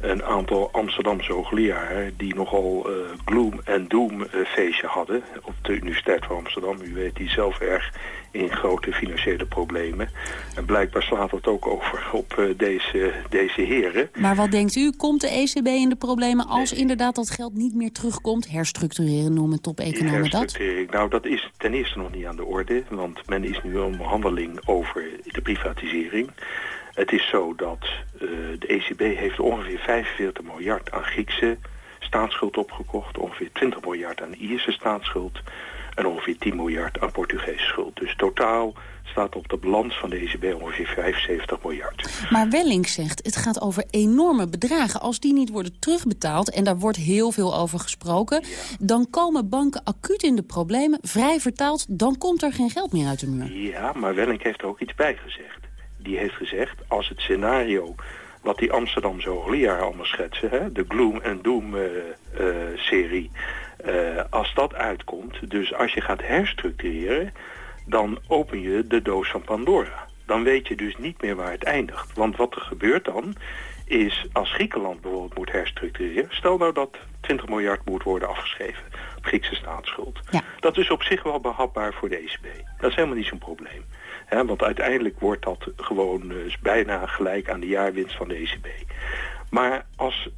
een aantal Amsterdamse hoogleraren... die nogal eh, gloom en doom eh, feestje hadden op de Universiteit van Amsterdam. U weet, die zelf erg in grote financiële problemen. En blijkbaar slaat het ook over op eh, deze, deze heren. Maar wat denkt u? Komt de ECB in de problemen als inderdaad dat geld niet meer terugkomt? Herstructureren noemen top-economen dat? Nou, dat is ten eerste nog niet aan de orde, want men is nu in onderhandeling over de privatisering. Het is zo dat eh, de ECB heeft ongeveer 45 miljard aan Griekse staatsschuld opgekocht, ongeveer 20 miljard aan Ierse staatsschuld en ongeveer 10 miljard aan Portugese schuld. Dus totaal staat op de balans van de ECB ongeveer 75 miljard. Maar Welling zegt, het gaat over enorme bedragen. Als die niet worden terugbetaald, en daar wordt heel veel over gesproken... dan komen banken acuut in de problemen. Vrij vertaald, dan komt er geen geld meer uit de muur. Ja, maar Wellink heeft er ook iets bij gezegd. Die heeft gezegd, als het scenario wat die Amsterdamse hoogleraar allemaal schetsen... Hè, de gloom en doom eh, eh, eh, als dat uitkomt... dus als je gaat herstructureren, dan open je de doos van Pandora. Dan weet je dus niet meer waar het eindigt. Want wat er gebeurt dan, is als Griekenland bijvoorbeeld moet herstructureren... stel nou dat 20 miljard moet worden afgeschreven Griekse staatsschuld. Dat is op zich wel behapbaar voor de ECB. Dat is helemaal niet zo'n probleem. Want uiteindelijk wordt dat gewoon eh, bijna gelijk aan de jaarwinst van de ECB. Maar als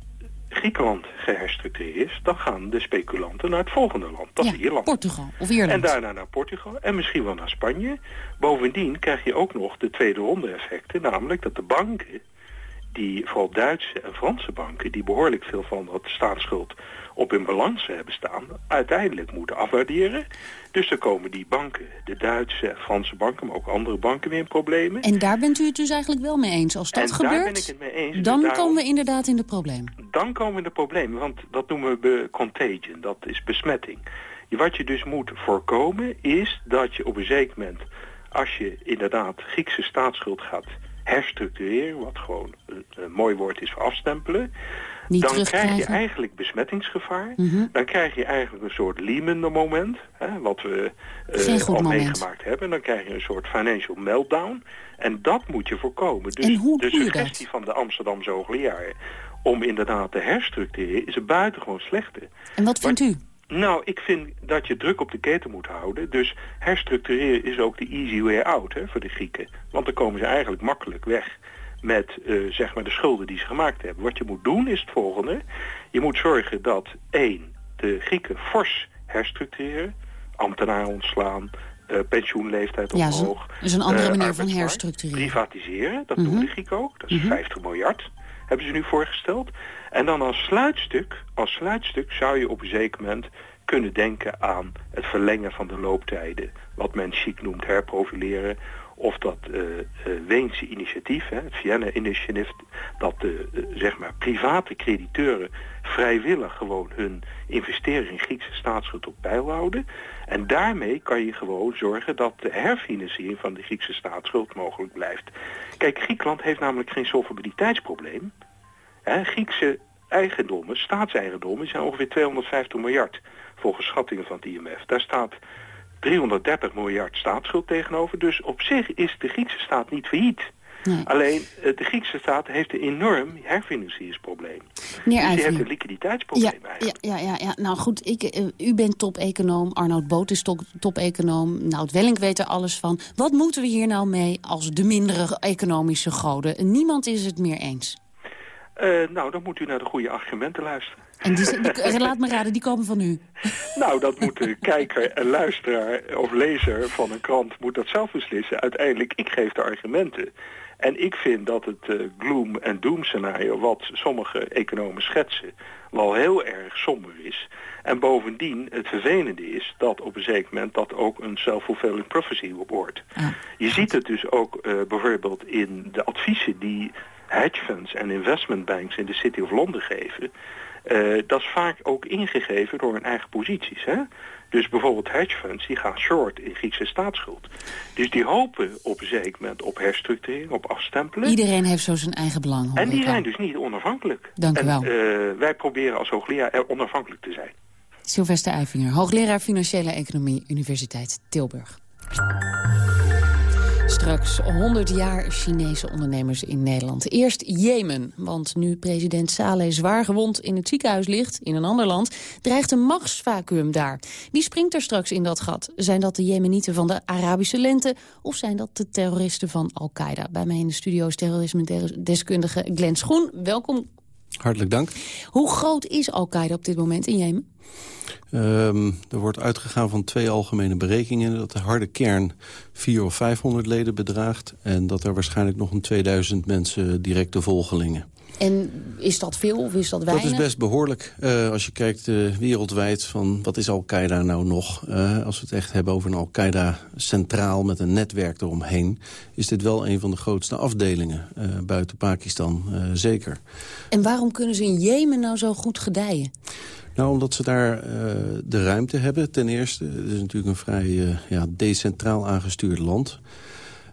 Griekenland geherstructureerd is, dan gaan de speculanten naar het volgende land. Dat is Ierland. Portugal of Ierland. En daarna naar Portugal en misschien wel naar Spanje. Bovendien krijg je ook nog de tweede ronde effecten. Namelijk dat de banken, die vooral Duitse en Franse banken... die behoorlijk veel van dat staatsschuld op hun balans hebben staan... uiteindelijk moeten afwaarderen. Dus dan komen die banken, de Duitse Franse banken... maar ook andere banken weer in problemen. En daar bent u het dus eigenlijk wel mee eens. Als dat En daar gebeurt, ben ik het mee eens. Dan daarom- komen we inderdaad in de problemen. dan komen we in de problemen. Want dat noemen we contagion, dat is besmetting. Wat je dus moet voorkomen is dat je op een zeker moment... als je inderdaad Griekse staatsschuld gaat herstructureren... wat gewoon een, een mooi woord is voor afstempelen... Niet dan krijg je eigenlijk besmettingsgevaar. Mhm. Dan krijg je eigenlijk een soort Lehman-moment, hè, wat we goed al moment. meegemaakt hebben. Dan krijg je een soort financial meltdown. En dat moet je voorkomen. Dus En hoe de suggestie van de Amsterdamse hoogleraren om inderdaad te herstructureren is een buitengewoon slechte. En wat vindt u? Nou, ik vind dat je druk op de keten moet houden. Dus herstructureren is ook de easy way out hè, voor de Grieken. Want dan komen ze eigenlijk makkelijk weg met eh, zeg maar de schulden die ze gemaakt hebben. Wat je moet doen is het volgende. Je moet zorgen dat één, de Grieken fors herstructureren. Ambtenaren ontslaan, eh, pensioenleeftijd Ja, is een- omhoog. is een andere eh, manier van herstructureren. Privatiseren, dat Mhm. doen de Grieken ook. Dat is 50 miljard, hebben ze nu voorgesteld. En dan als sluitstuk, als sluitstuk zou je op een zeker moment kunnen denken aan het verlengen van de looptijden. Wat men chic noemt herprofileren. Of dat eh eh, Weense initiatief, hè, het Vienna Initiative, dat de eh, zeg maar private crediteuren vrijwillig gewoon hun investering in Griekse staatsschuld op peil houden. En daarmee kan je gewoon zorgen dat de herfinanciering van de Griekse staatsschuld mogelijk blijft. Kijk, Griekenland heeft namelijk geen solvabiliteitsprobleem. Hè, Griekse eigendommen, staatseigendommen, zijn ongeveer 250 miljard volgens schattingen van het IMF. Daar staat 330 miljard staatsschuld tegenover. Dus op zich is de Griekse staat niet failliet. Alleen eh, de Griekse staat heeft een enorm herfinancieringsprobleem. Meneer dus die heeft een liquiditeitsprobleem Ja, eigenlijk. ja, ja, ja. Nou goed, ik, eh, u bent top-econoom. Arnoud Boot is top- top-econoom. Nout Welling weet er alles van. Wat moeten we hier nou mee als de mindere economische goden? Niemand is het meer eens. Eh, nou, dan moet u naar de goede argumenten luisteren. En die, die, laat me raden, die komen van u. (laughs) Nou, dat moet de kijker en luisteraar of lezer van een krant moet dat zelf beslissen. Uiteindelijk, ik geef de argumenten. En ik vind dat het uh, gloom- en doom scenario... wat sommige economen schetsen, wel heel erg somber is. En bovendien, het vervelende is dat op een zeker moment... dat ook een self-fulfilling prophecy wordt. Je ziet het dus ook uh, bijvoorbeeld in de adviezen... die hedge funds en investment banks in de City of Londen geven... Uh, dat is vaak ook ingegeven door hun eigen posities. Hè? Dus bijvoorbeeld hedge funds die gaan short in Griekse staatsschuld. Dus die hopen op een zeker moment op herstructurering, op afstempelen. Iedereen heeft zo zijn eigen belang. En die zijn dus niet onafhankelijk. Dank u wel. Uh, wij proberen als hoogleraar er onafhankelijk te zijn. Sylvester Eifinger, hoogleraar Financiële Economie, Universiteit Tilburg. Straks 100 jaar Chinese ondernemers in Nederland. Eerst Jemen, want nu president Saleh zwaar gewond in het ziekenhuis ligt... in een ander land, dreigt een machtsvacuum daar. Wie springt er straks in dat gat? Zijn dat de Jemenieten van de Arabische lente... of zijn dat de terroristen van Al-Qaeda? Bij mij in de studio is terrorisme-deskundige Glenn Schoen. Welkom. Hartelijk dank. Hoe groot is Al-Qaeda op dit moment in Jemen? Um, er wordt uitgegaan van twee algemene berekeningen... dat de harde kern 400 of 500 leden bedraagt... en dat er waarschijnlijk nog een 2000 mensen directe volgelingen. En is dat veel of is dat weinig? Dat is best behoorlijk. Uh, als je kijkt uh, wereldwijd van wat is Al-Qaeda nou nog? Uh, als we het echt hebben over een Al-Qaeda centraal met een netwerk eromheen... is dit wel een van de grootste afdelingen buiten Pakistan, zeker. En waarom kunnen ze in Jemen nou zo goed gedijen? Nou, omdat ze daar uh, de ruimte hebben, ten eerste. Het is natuurlijk een vrij uh, ja, decentraal aangestuurd land.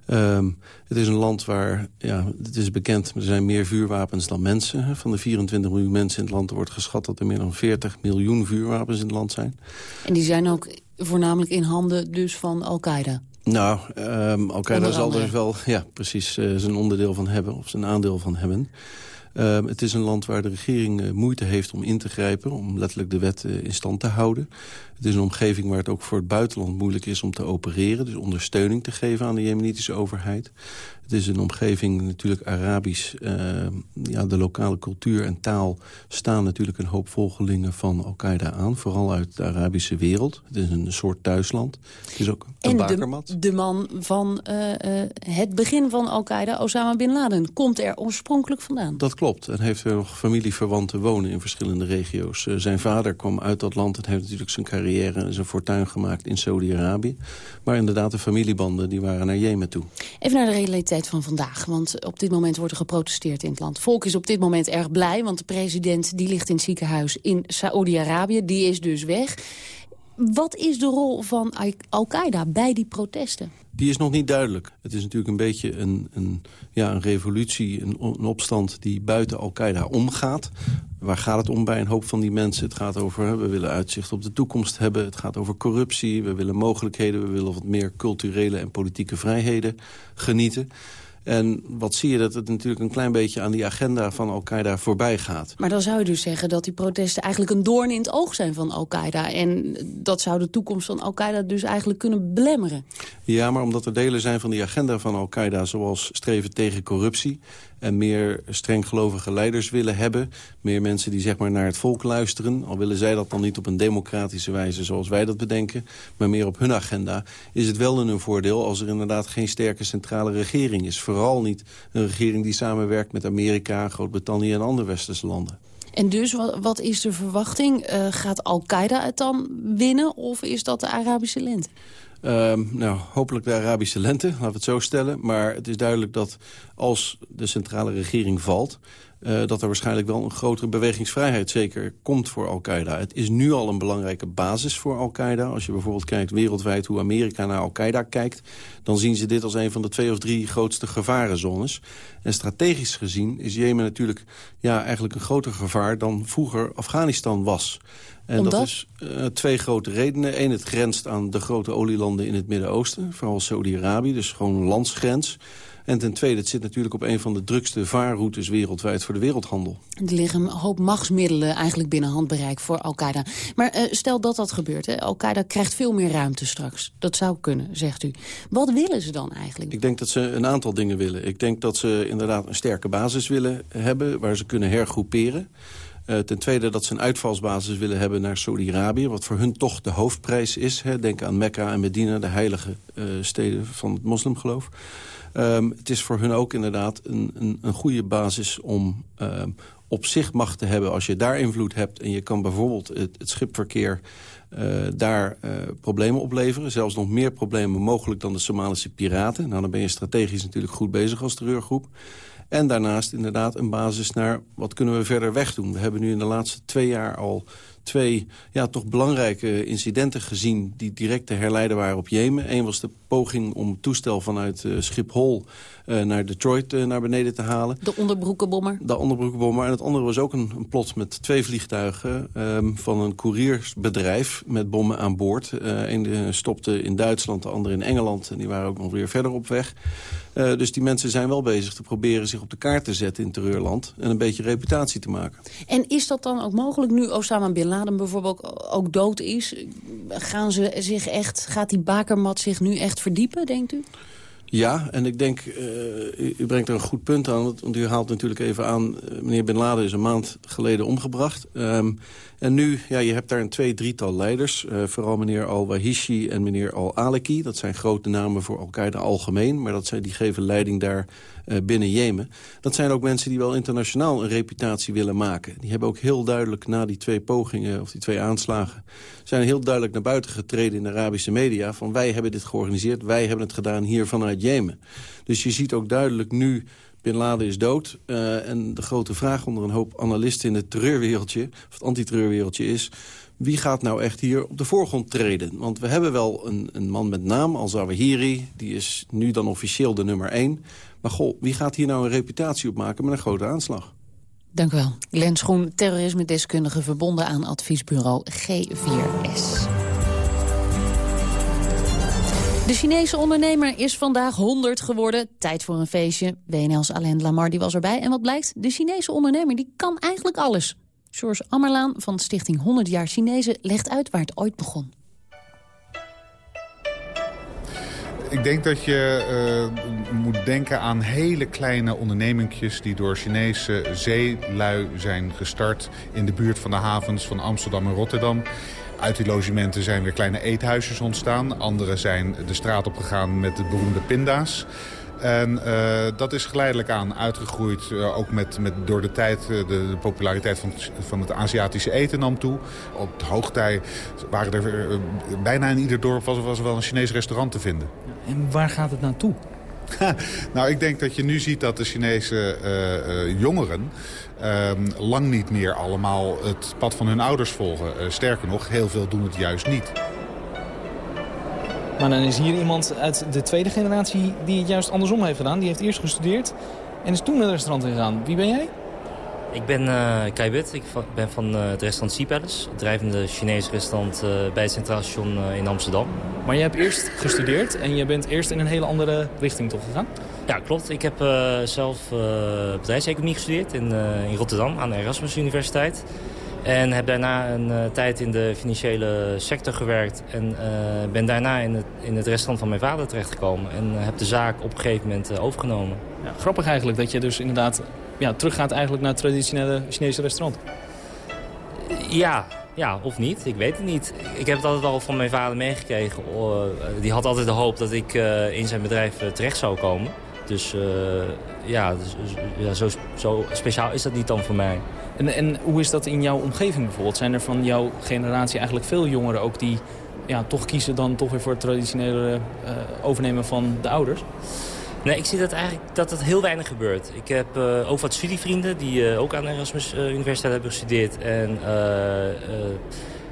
Um, het is een land waar, ja, het is bekend, er zijn meer vuurwapens dan mensen. Van de 24 miljoen mensen in het land wordt geschat dat er meer dan 40 miljoen vuurwapens in het land zijn. En die zijn ook voornamelijk in handen dus van Al-Qaeda? Nou, um, Al-Qaeda zal er wel ja, precies uh, zijn onderdeel van hebben, of zijn aandeel van hebben. Uh, het is een land waar de regering uh, moeite heeft om in te grijpen... om letterlijk de wet uh, in stand te houden. Het is een omgeving waar het ook voor het buitenland moeilijk is om te opereren. Dus ondersteuning te geven aan de jemenitische overheid. Het is een omgeving natuurlijk Arabisch. ja, de lokale cultuur en taal staan natuurlijk een hoop volgelingen van Al-Qaeda aan. Vooral uit de Arabische wereld. Het is een soort thuisland. Het is ook een en bakermat. De, de man van het begin van Al-Qaeda, Osama Bin Laden, komt er oorspronkelijk vandaan. Dat klopt. En heeft er nog familieverwanten wonen in verschillende regio's. Uh, zijn vader kwam uit dat land en heeft natuurlijk zijn carrière en zijn fortuin gemaakt in Saudi-Arabië. Maar inderdaad, de familiebanden die waren naar Jemen toe. Even naar de realiteit van vandaag. Want op dit moment wordt er geprotesteerd in het land. Volk is op dit moment erg blij, want de president die ligt in het ziekenhuis in Saudi-Arabië. Die is dus weg. Wat is de rol van Al-Qaeda bij die protesten? Die is nog niet duidelijk. Het is natuurlijk een beetje een, een, ja, een revolutie, een, een opstand die buiten Al-Qaeda omgaat. Waar gaat het om bij een hoop van die mensen? Het gaat over, we willen uitzicht op de toekomst hebben. Het gaat over corruptie, we willen mogelijkheden. We willen wat meer culturele en politieke vrijheden genieten. En wat zie je dat het natuurlijk een klein beetje aan die agenda van Al-Qaeda voorbij gaat. Maar dan zou je dus zeggen dat die protesten eigenlijk een doorn in het oog zijn van Al-Qaeda. En dat zou de toekomst van Al-Qaeda dus eigenlijk kunnen belemmeren. Ja, maar omdat er delen zijn van die agenda van Al-Qaeda... zoals streven tegen corruptie en meer strenggelovige leiders willen hebben. Meer mensen die zeg maar naar het volk luisteren. Al willen zij dat dan niet op een democratische wijze zoals wij dat bedenken. Maar meer op hun agenda. Is het wel een voordeel als er inderdaad geen sterke centrale regering is. Vooral niet een regering die samenwerkt met Amerika, Groot-Brittannië en andere westerse landen. En dus, wat, is de verwachting? Uh, gaat Al-Qaeda het dan winnen of is dat de Arabische lente? Um, nou, hopelijk de Arabische lente, laten we het zo stellen. Maar het is duidelijk dat als de centrale regering valt... Uh, dat er waarschijnlijk wel een grotere bewegingsvrijheid zeker komt voor Al-Qaeda. Het is nu al een belangrijke basis voor Al-Qaeda. Als je bijvoorbeeld kijkt wereldwijd hoe Amerika naar Al-Qaeda kijkt... dan zien ze dit als een van de twee of drie grootste gevarenzones. En strategisch gezien is Jemen natuurlijk ja, eigenlijk een groter gevaar... dan vroeger Afghanistan was. En Omdat? dat is uh, twee grote redenen. Eén, het grenst aan de grote olielanden in het Midden-Oosten. Vooral Saudi-Arabië, dus gewoon een landsgrens. En ten tweede, het zit natuurlijk op een van de drukste vaarroutes wereldwijd voor de wereldhandel. Er liggen een hoop machtsmiddelen eigenlijk binnen handbereik voor Al-Qaeda. Maar uh, stel dat dat gebeurt, Al-Qaeda krijgt veel meer ruimte straks. Dat zou kunnen, zegt u. Wat willen ze dan eigenlijk? Ik denk dat ze een aantal dingen willen. Ik denk dat ze inderdaad een sterke basis willen hebben waar ze kunnen hergroeperen. Ten tweede dat ze een uitvalsbasis willen hebben naar Saudi-Arabië... wat voor hun toch de hoofdprijs is. Hè. Denk aan Mekka en Medina, de heilige steden van het moslimgeloof. Um, het is voor hun ook inderdaad een, een, een goede basis om um, op zich macht te hebben... als je daar invloed hebt en je kan bijvoorbeeld het, schipverkeer... Uh, daar problemen opleveren. Zelfs nog meer problemen mogelijk dan de Somalische piraten. Nou, dan ben je strategisch natuurlijk goed bezig als terreurgroep. En daarnaast inderdaad een basis naar wat kunnen we verder weg doen. We hebben nu in de laatste twee jaar al twee ja, toch belangrijke incidenten gezien... die direct te herleiden waren op Jemen. Eén was de poging om toestel vanuit uh, Schiphol uh, naar Detroit uh, naar beneden te halen. De onderbroekenbommer? De onderbroekenbommer. En het andere was ook een, een plot met twee vliegtuigen... Um, van een couriersbedrijf met bommen aan boord. Eén stopte in Duitsland, de andere in Engeland. En die waren ook nog weer verder op weg. Uh, dus die mensen zijn wel bezig te proberen zich op de kaart te zetten in terreurland. En een beetje reputatie te maken. En is dat dan ook mogelijk nu Osama Bin Laden bijvoorbeeld ook dood is? Gaan ze zich echt, gaat die bakermat zich nu echt verdiepen, denkt u? Ja, en ik denk, uh, u, brengt er een goed punt aan. Want u haalt natuurlijk even aan, uh, meneer Bin Laden is een maand geleden omgebracht. Um, en nu, ja, je hebt daar een twee, drietal leiders. Uh, vooral meneer Al-Wahishi en meneer Al-Aleki. Dat zijn grote namen voor Al-Qaeda algemeen. Maar dat zijn, die geven leiding daar uh, binnen Jemen. Dat zijn ook mensen die wel internationaal een reputatie willen maken. Die hebben ook heel duidelijk na die twee pogingen, of die twee aanslagen... zijn heel duidelijk naar buiten getreden in de Arabische media... van wij hebben dit georganiseerd, wij hebben het gedaan hier vanuit Jemen. Dus je ziet ook duidelijk nu Bin Laden is dood. Uh, en de grote vraag onder een hoop analisten in het terreurwereldje... of het antiterreurwereldje is... wie gaat nou echt hier op de voorgrond treden? Want we hebben wel een, een man met naam, Al-Zawahiri... die is nu dan officieel de nummer één. Maar goh, wie gaat hier nou een reputatie op maken met een grote aanslag? Dank u wel. Glenn Schoen, terrorisme-deskundige verbonden aan adviesbureau G4S. De Chinese ondernemer is vandaag 100 geworden. Tijd voor een feestje. WNL's Alain Lamar die was erbij. En wat blijkt? De Chinese ondernemer die kan eigenlijk alles. George Ammerlaan van Stichting 100 jaar Chinezen legt uit waar het ooit begon. Ik denk dat je uh, moet denken aan hele kleine ondernemingjes... die door Chinese zeelui zijn gestart in de buurt van de havens van Amsterdam en Rotterdam. Uit die logementen zijn weer kleine eethuisjes ontstaan. Andere zijn de straat opgegaan met de beroemde pinda's. En uh, dat is geleidelijk aan uitgegroeid, uh, ook met, met door de tijd, uh, de, de, populariteit van, van het Aziatische eten nam toe. Op het hoogtij waren er bijna in ieder dorp was, was wel een Chinees restaurant te vinden. En waar gaat het naartoe? (laughs) nou, ik denk dat je nu ziet dat de Chinese jongeren um, lang niet meer allemaal het pad van hun ouders volgen. Uh, sterker nog, heel veel doen het juist niet. Maar dan is hier iemand uit de tweede generatie die het juist andersom heeft gedaan. Die heeft eerst gestudeerd en is toen naar het restaurant gegaan. Wie ben jij? Ik ben uh, Kai Wit. Ik ben van uh, het restaurant Sea Palace. Het drijvende Chinese restaurant uh, bij het Centraal Station in Amsterdam. Maar je hebt eerst gestudeerd en je bent eerst in een hele andere richting toch gegaan? Ja, klopt. Ik heb zelf bedrijfseconomie gestudeerd in, in Rotterdam aan de Erasmus Universiteit. En heb daarna een uh, tijd in de financiële sector gewerkt. En uh, ben daarna in het, in het restaurant van mijn vader terechtgekomen. En uh, heb de zaak op een gegeven moment overgenomen. Ja, grappig eigenlijk dat je dus inderdaad ja, teruggaat eigenlijk naar het traditionele Chinese restaurant. Ja, ja, of niet. Ik weet het niet. Ik heb het altijd al van mijn vader meegekregen. Die had altijd de hoop dat ik in zijn bedrijf terecht zou komen. Dus ja, dus, ja zo, zo speciaal is dat niet dan voor mij. En, en hoe is dat in jouw omgeving bijvoorbeeld? Zijn er van jouw generatie eigenlijk veel jongeren ook die ja, toch kiezen dan toch weer voor het traditionele overnemen van de ouders? Nee, ik zie dat eigenlijk dat het heel weinig gebeurt. Ik heb uh, ook wat studievrienden die uh, ook aan de Erasmus Universiteit hebben gestudeerd. En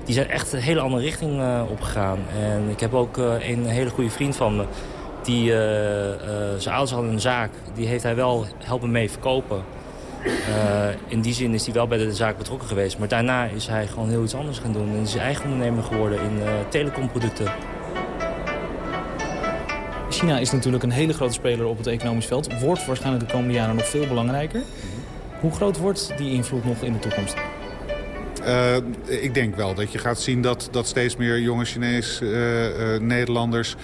die zijn echt een hele andere richting opgegaan. En ik heb ook een hele goede vriend van me. Die, zijn ouders hadden een zaak. Die heeft hij wel helpen mee verkopen. In die zin is hij wel bij de zaak betrokken geweest. Maar daarna is hij gewoon heel iets anders gaan doen. En is hij eigen ondernemer geworden in uh, telecomproducten. China is natuurlijk een hele grote speler op het economisch veld. Wordt waarschijnlijk de komende jaren nog veel belangrijker. Hoe groot wordt die invloed nog in de toekomst? Uh, ik denk wel dat je gaat zien dat, dat steeds meer jonge Chinees-Nederlanders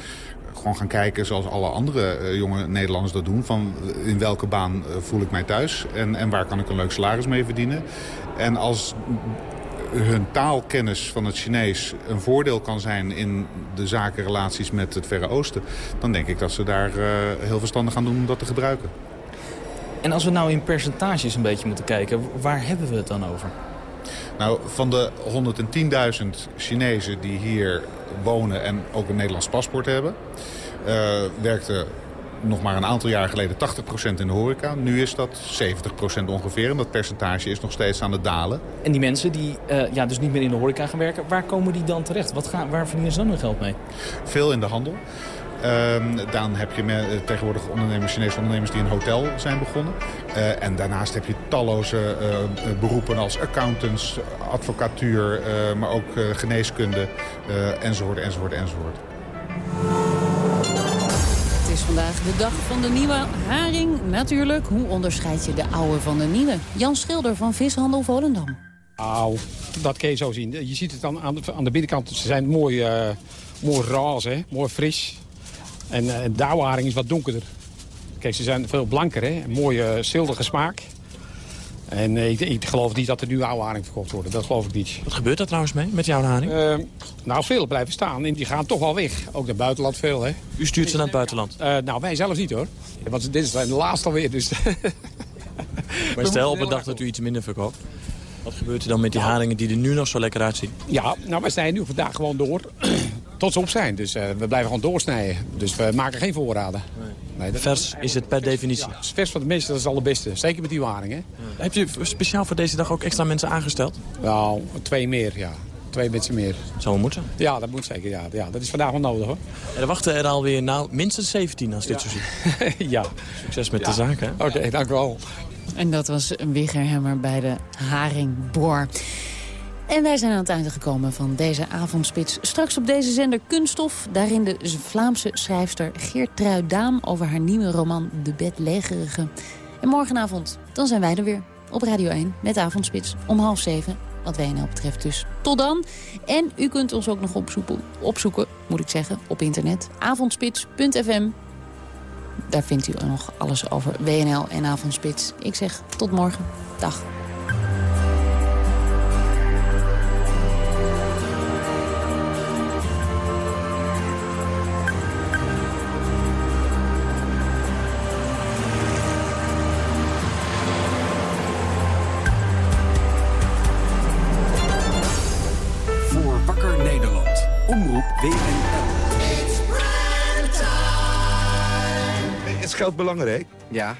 gewoon gaan kijken zoals alle andere jonge Nederlanders dat doen. Van in welke baan voel ik mij thuis en, en waar kan ik een leuk salaris mee verdienen. En als hun taalkennis van het Chinees een voordeel kan zijn in de zakenrelaties met het Verre Oosten... dan denk ik dat ze daar heel verstandig aan doen om dat te gebruiken. En als we nou in percentages een beetje moeten kijken, waar hebben we het dan over? Nou, van de 110.000 Chinezen die hier wonen en ook een Nederlands paspoort hebben... Uh, werkte nog maar een aantal jaar geleden 80% in de horeca. Nu is dat 70% ongeveer en dat percentage is nog steeds aan het dalen. En die mensen die uh, ja, dus niet meer in de horeca gaan werken, waar komen die dan terecht? Wat gaan, waar verdienen ze dan hun geld mee? Veel in de handel. Um, dan heb je me, tegenwoordig ondernemers, Chinese ondernemers die een hotel zijn begonnen. Uh, en daarnaast heb je talloze beroepen als accountants, advocatuur, maar ook geneeskunde, enzovoort, enzovoort, enzovoort. Vandaag de dag van de nieuwe haring. Natuurlijk, hoe onderscheid je de oude van de nieuwe? Jan Schilder van Vishandel Volendam. Auw, dat kun je zo zien. Je ziet het dan aan de, aan de binnenkant. Ze zijn mooi, mooi roze, mooi fris. En uh, de oude haring is wat donkerder. Kijk, ze zijn veel blanker, hè? Een mooie zilverige smaak. En uh, ik, ik, geloof niet dat er nu oude haring verkocht worden. Dat geloof ik niet. Wat gebeurt er trouwens mee met jouw haring? Uh, nou, veel blijven staan. En die gaan toch wel weg. Ook naar buitenland veel, hè. U stuurt ze naar het buitenland? nou, wij zelf niet, hoor. Want dit is de laatste alweer, dus... (laughs) (laughs) maar stel op een dag dat u iets minder verkoopt. Wat gebeurt er dan met die haringen die er nu nog zo lekker uitzien? Ja, nou, wij snijden nu vandaag gewoon door (clears throat) tot ze op zijn. Dus uh, we blijven gewoon doorsnijden. Dus we maken geen voorraden. Nee. Nee, vers is het per definitie? Ja, vers van de meeste, dat is het allerbeste. Zeker met die waringen. Ja. Heb je speciaal voor deze dag ook extra mensen aangesteld? Nou, twee meer, ja. Twee mensen meer. Zou moeten? Ja, dat moet zeker. Ja. ja dat is vandaag wel nodig hoor. En er wachten er alweer nou, minstens 17 als dit zo ziet. (laughs) ja. Succes met de zaken. Oké, okay, dank u wel. En dat was een Wiggerhemmer bij de Haringboor. En wij zijn aan het einde gekomen van deze avondspits. Straks op deze zender Kunststof. Daarin de Vlaamse schrijfster Geert Daam over haar nieuwe roman De Bedlegerige. En morgenavond, dan zijn wij er weer op Radio 1 met Avondspits om half zeven. Wat WNL betreft dus. Tot dan. En u kunt ons ook nog opzoeken moet ik zeggen, op internet. Avondspits.fm. Daar vindt u nog alles over WNL en Avondspits. Ik zeg tot morgen. Dag. Geld belangrijk? Ja.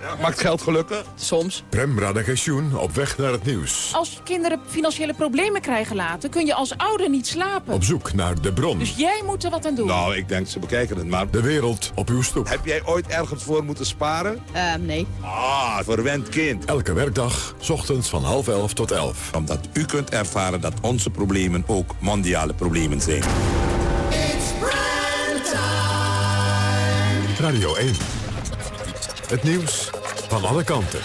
ja. Maakt geld gelukkig? Soms. Prem Radagensjoen op weg naar het nieuws. Als kinderen financiële problemen krijgen laten... kun je als ouder niet slapen. Op zoek naar de bron. Dus jij moet er wat aan doen. Nou, ik denk, ze bekijken het maar. De wereld op uw stoep. Heb jij ooit ergens voor moeten sparen? Uh, nee. Ah, verwend kind. Elke werkdag, ochtends van half elf tot elf. Omdat u kunt ervaren dat onze problemen ook mondiale problemen zijn. Radio 1. Het nieuws van alle kanten.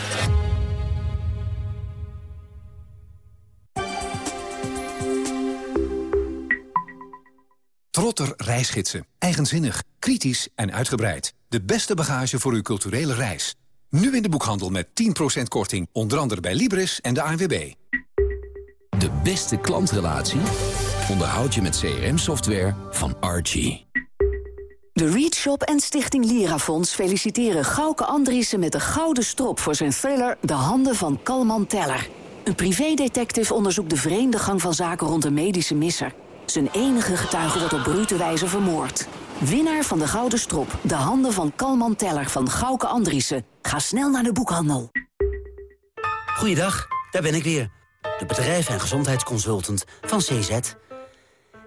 Trotter reisgidsen. Eigenzinnig, kritisch en uitgebreid. De beste bagage voor uw culturele reis. Nu in de boekhandel met 10% korting, onder andere bij Libris en de ANWB. De beste klantrelatie onderhoud je met CRM-software van Archie. De Read Shop en Stichting Lirafonds feliciteren Gauke Andriessen met de gouden strop voor zijn thriller De Handen van Kalman Teller. Een privédetective onderzoekt de vreemde gang van zaken rond een medische misser. Zijn enige getuige wordt op brute wijze vermoord. Winnaar van de gouden strop, De Handen van Kalman Teller van Gauke Andriessen. Ga snel naar de boekhandel. Goeiedag, daar ben ik weer. De bedrijf- en gezondheidsconsultant van CZ.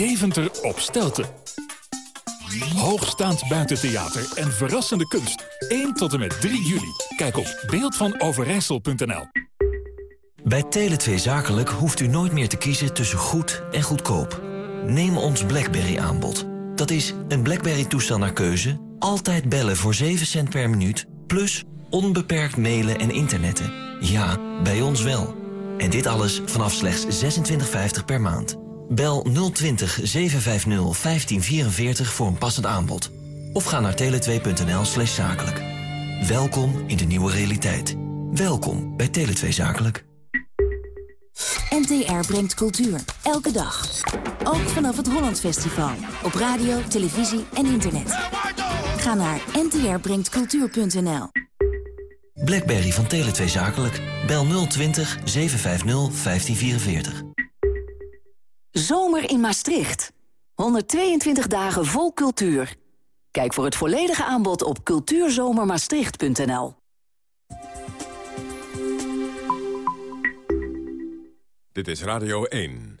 Deventer op Stelten. Hoogstaand buitentheater en verrassende kunst. 1 tot en met 3 juli. Kijk op beeldvanoverijssel.nl Bij Tele2 Zakelijk hoeft u nooit meer te kiezen tussen goed en goedkoop. Neem ons BlackBerry aanbod. Dat is een BlackBerry-toestel naar keuze, altijd bellen voor 7 cent per minuut... plus onbeperkt mailen en internetten. Ja, bij ons wel. En dit alles vanaf slechts 26,50 per maand. Bel 020 750 1544 voor een passend aanbod. Of ga naar tele2.nl slash zakelijk. Welkom in de nieuwe realiteit. Welkom bij Tele2 Zakelijk. NTR brengt cultuur. Elke dag. Ook vanaf het Holland Festival. Op radio, televisie en internet. Ga naar ntrbrengtcultuur.nl Blackberry van Tele2 Zakelijk. Bel 020 750 1544. Zomer in Maastricht. 122 dagen vol cultuur. Kijk voor het volledige aanbod op cultuurzomermaastricht.nl. Dit is Radio 1.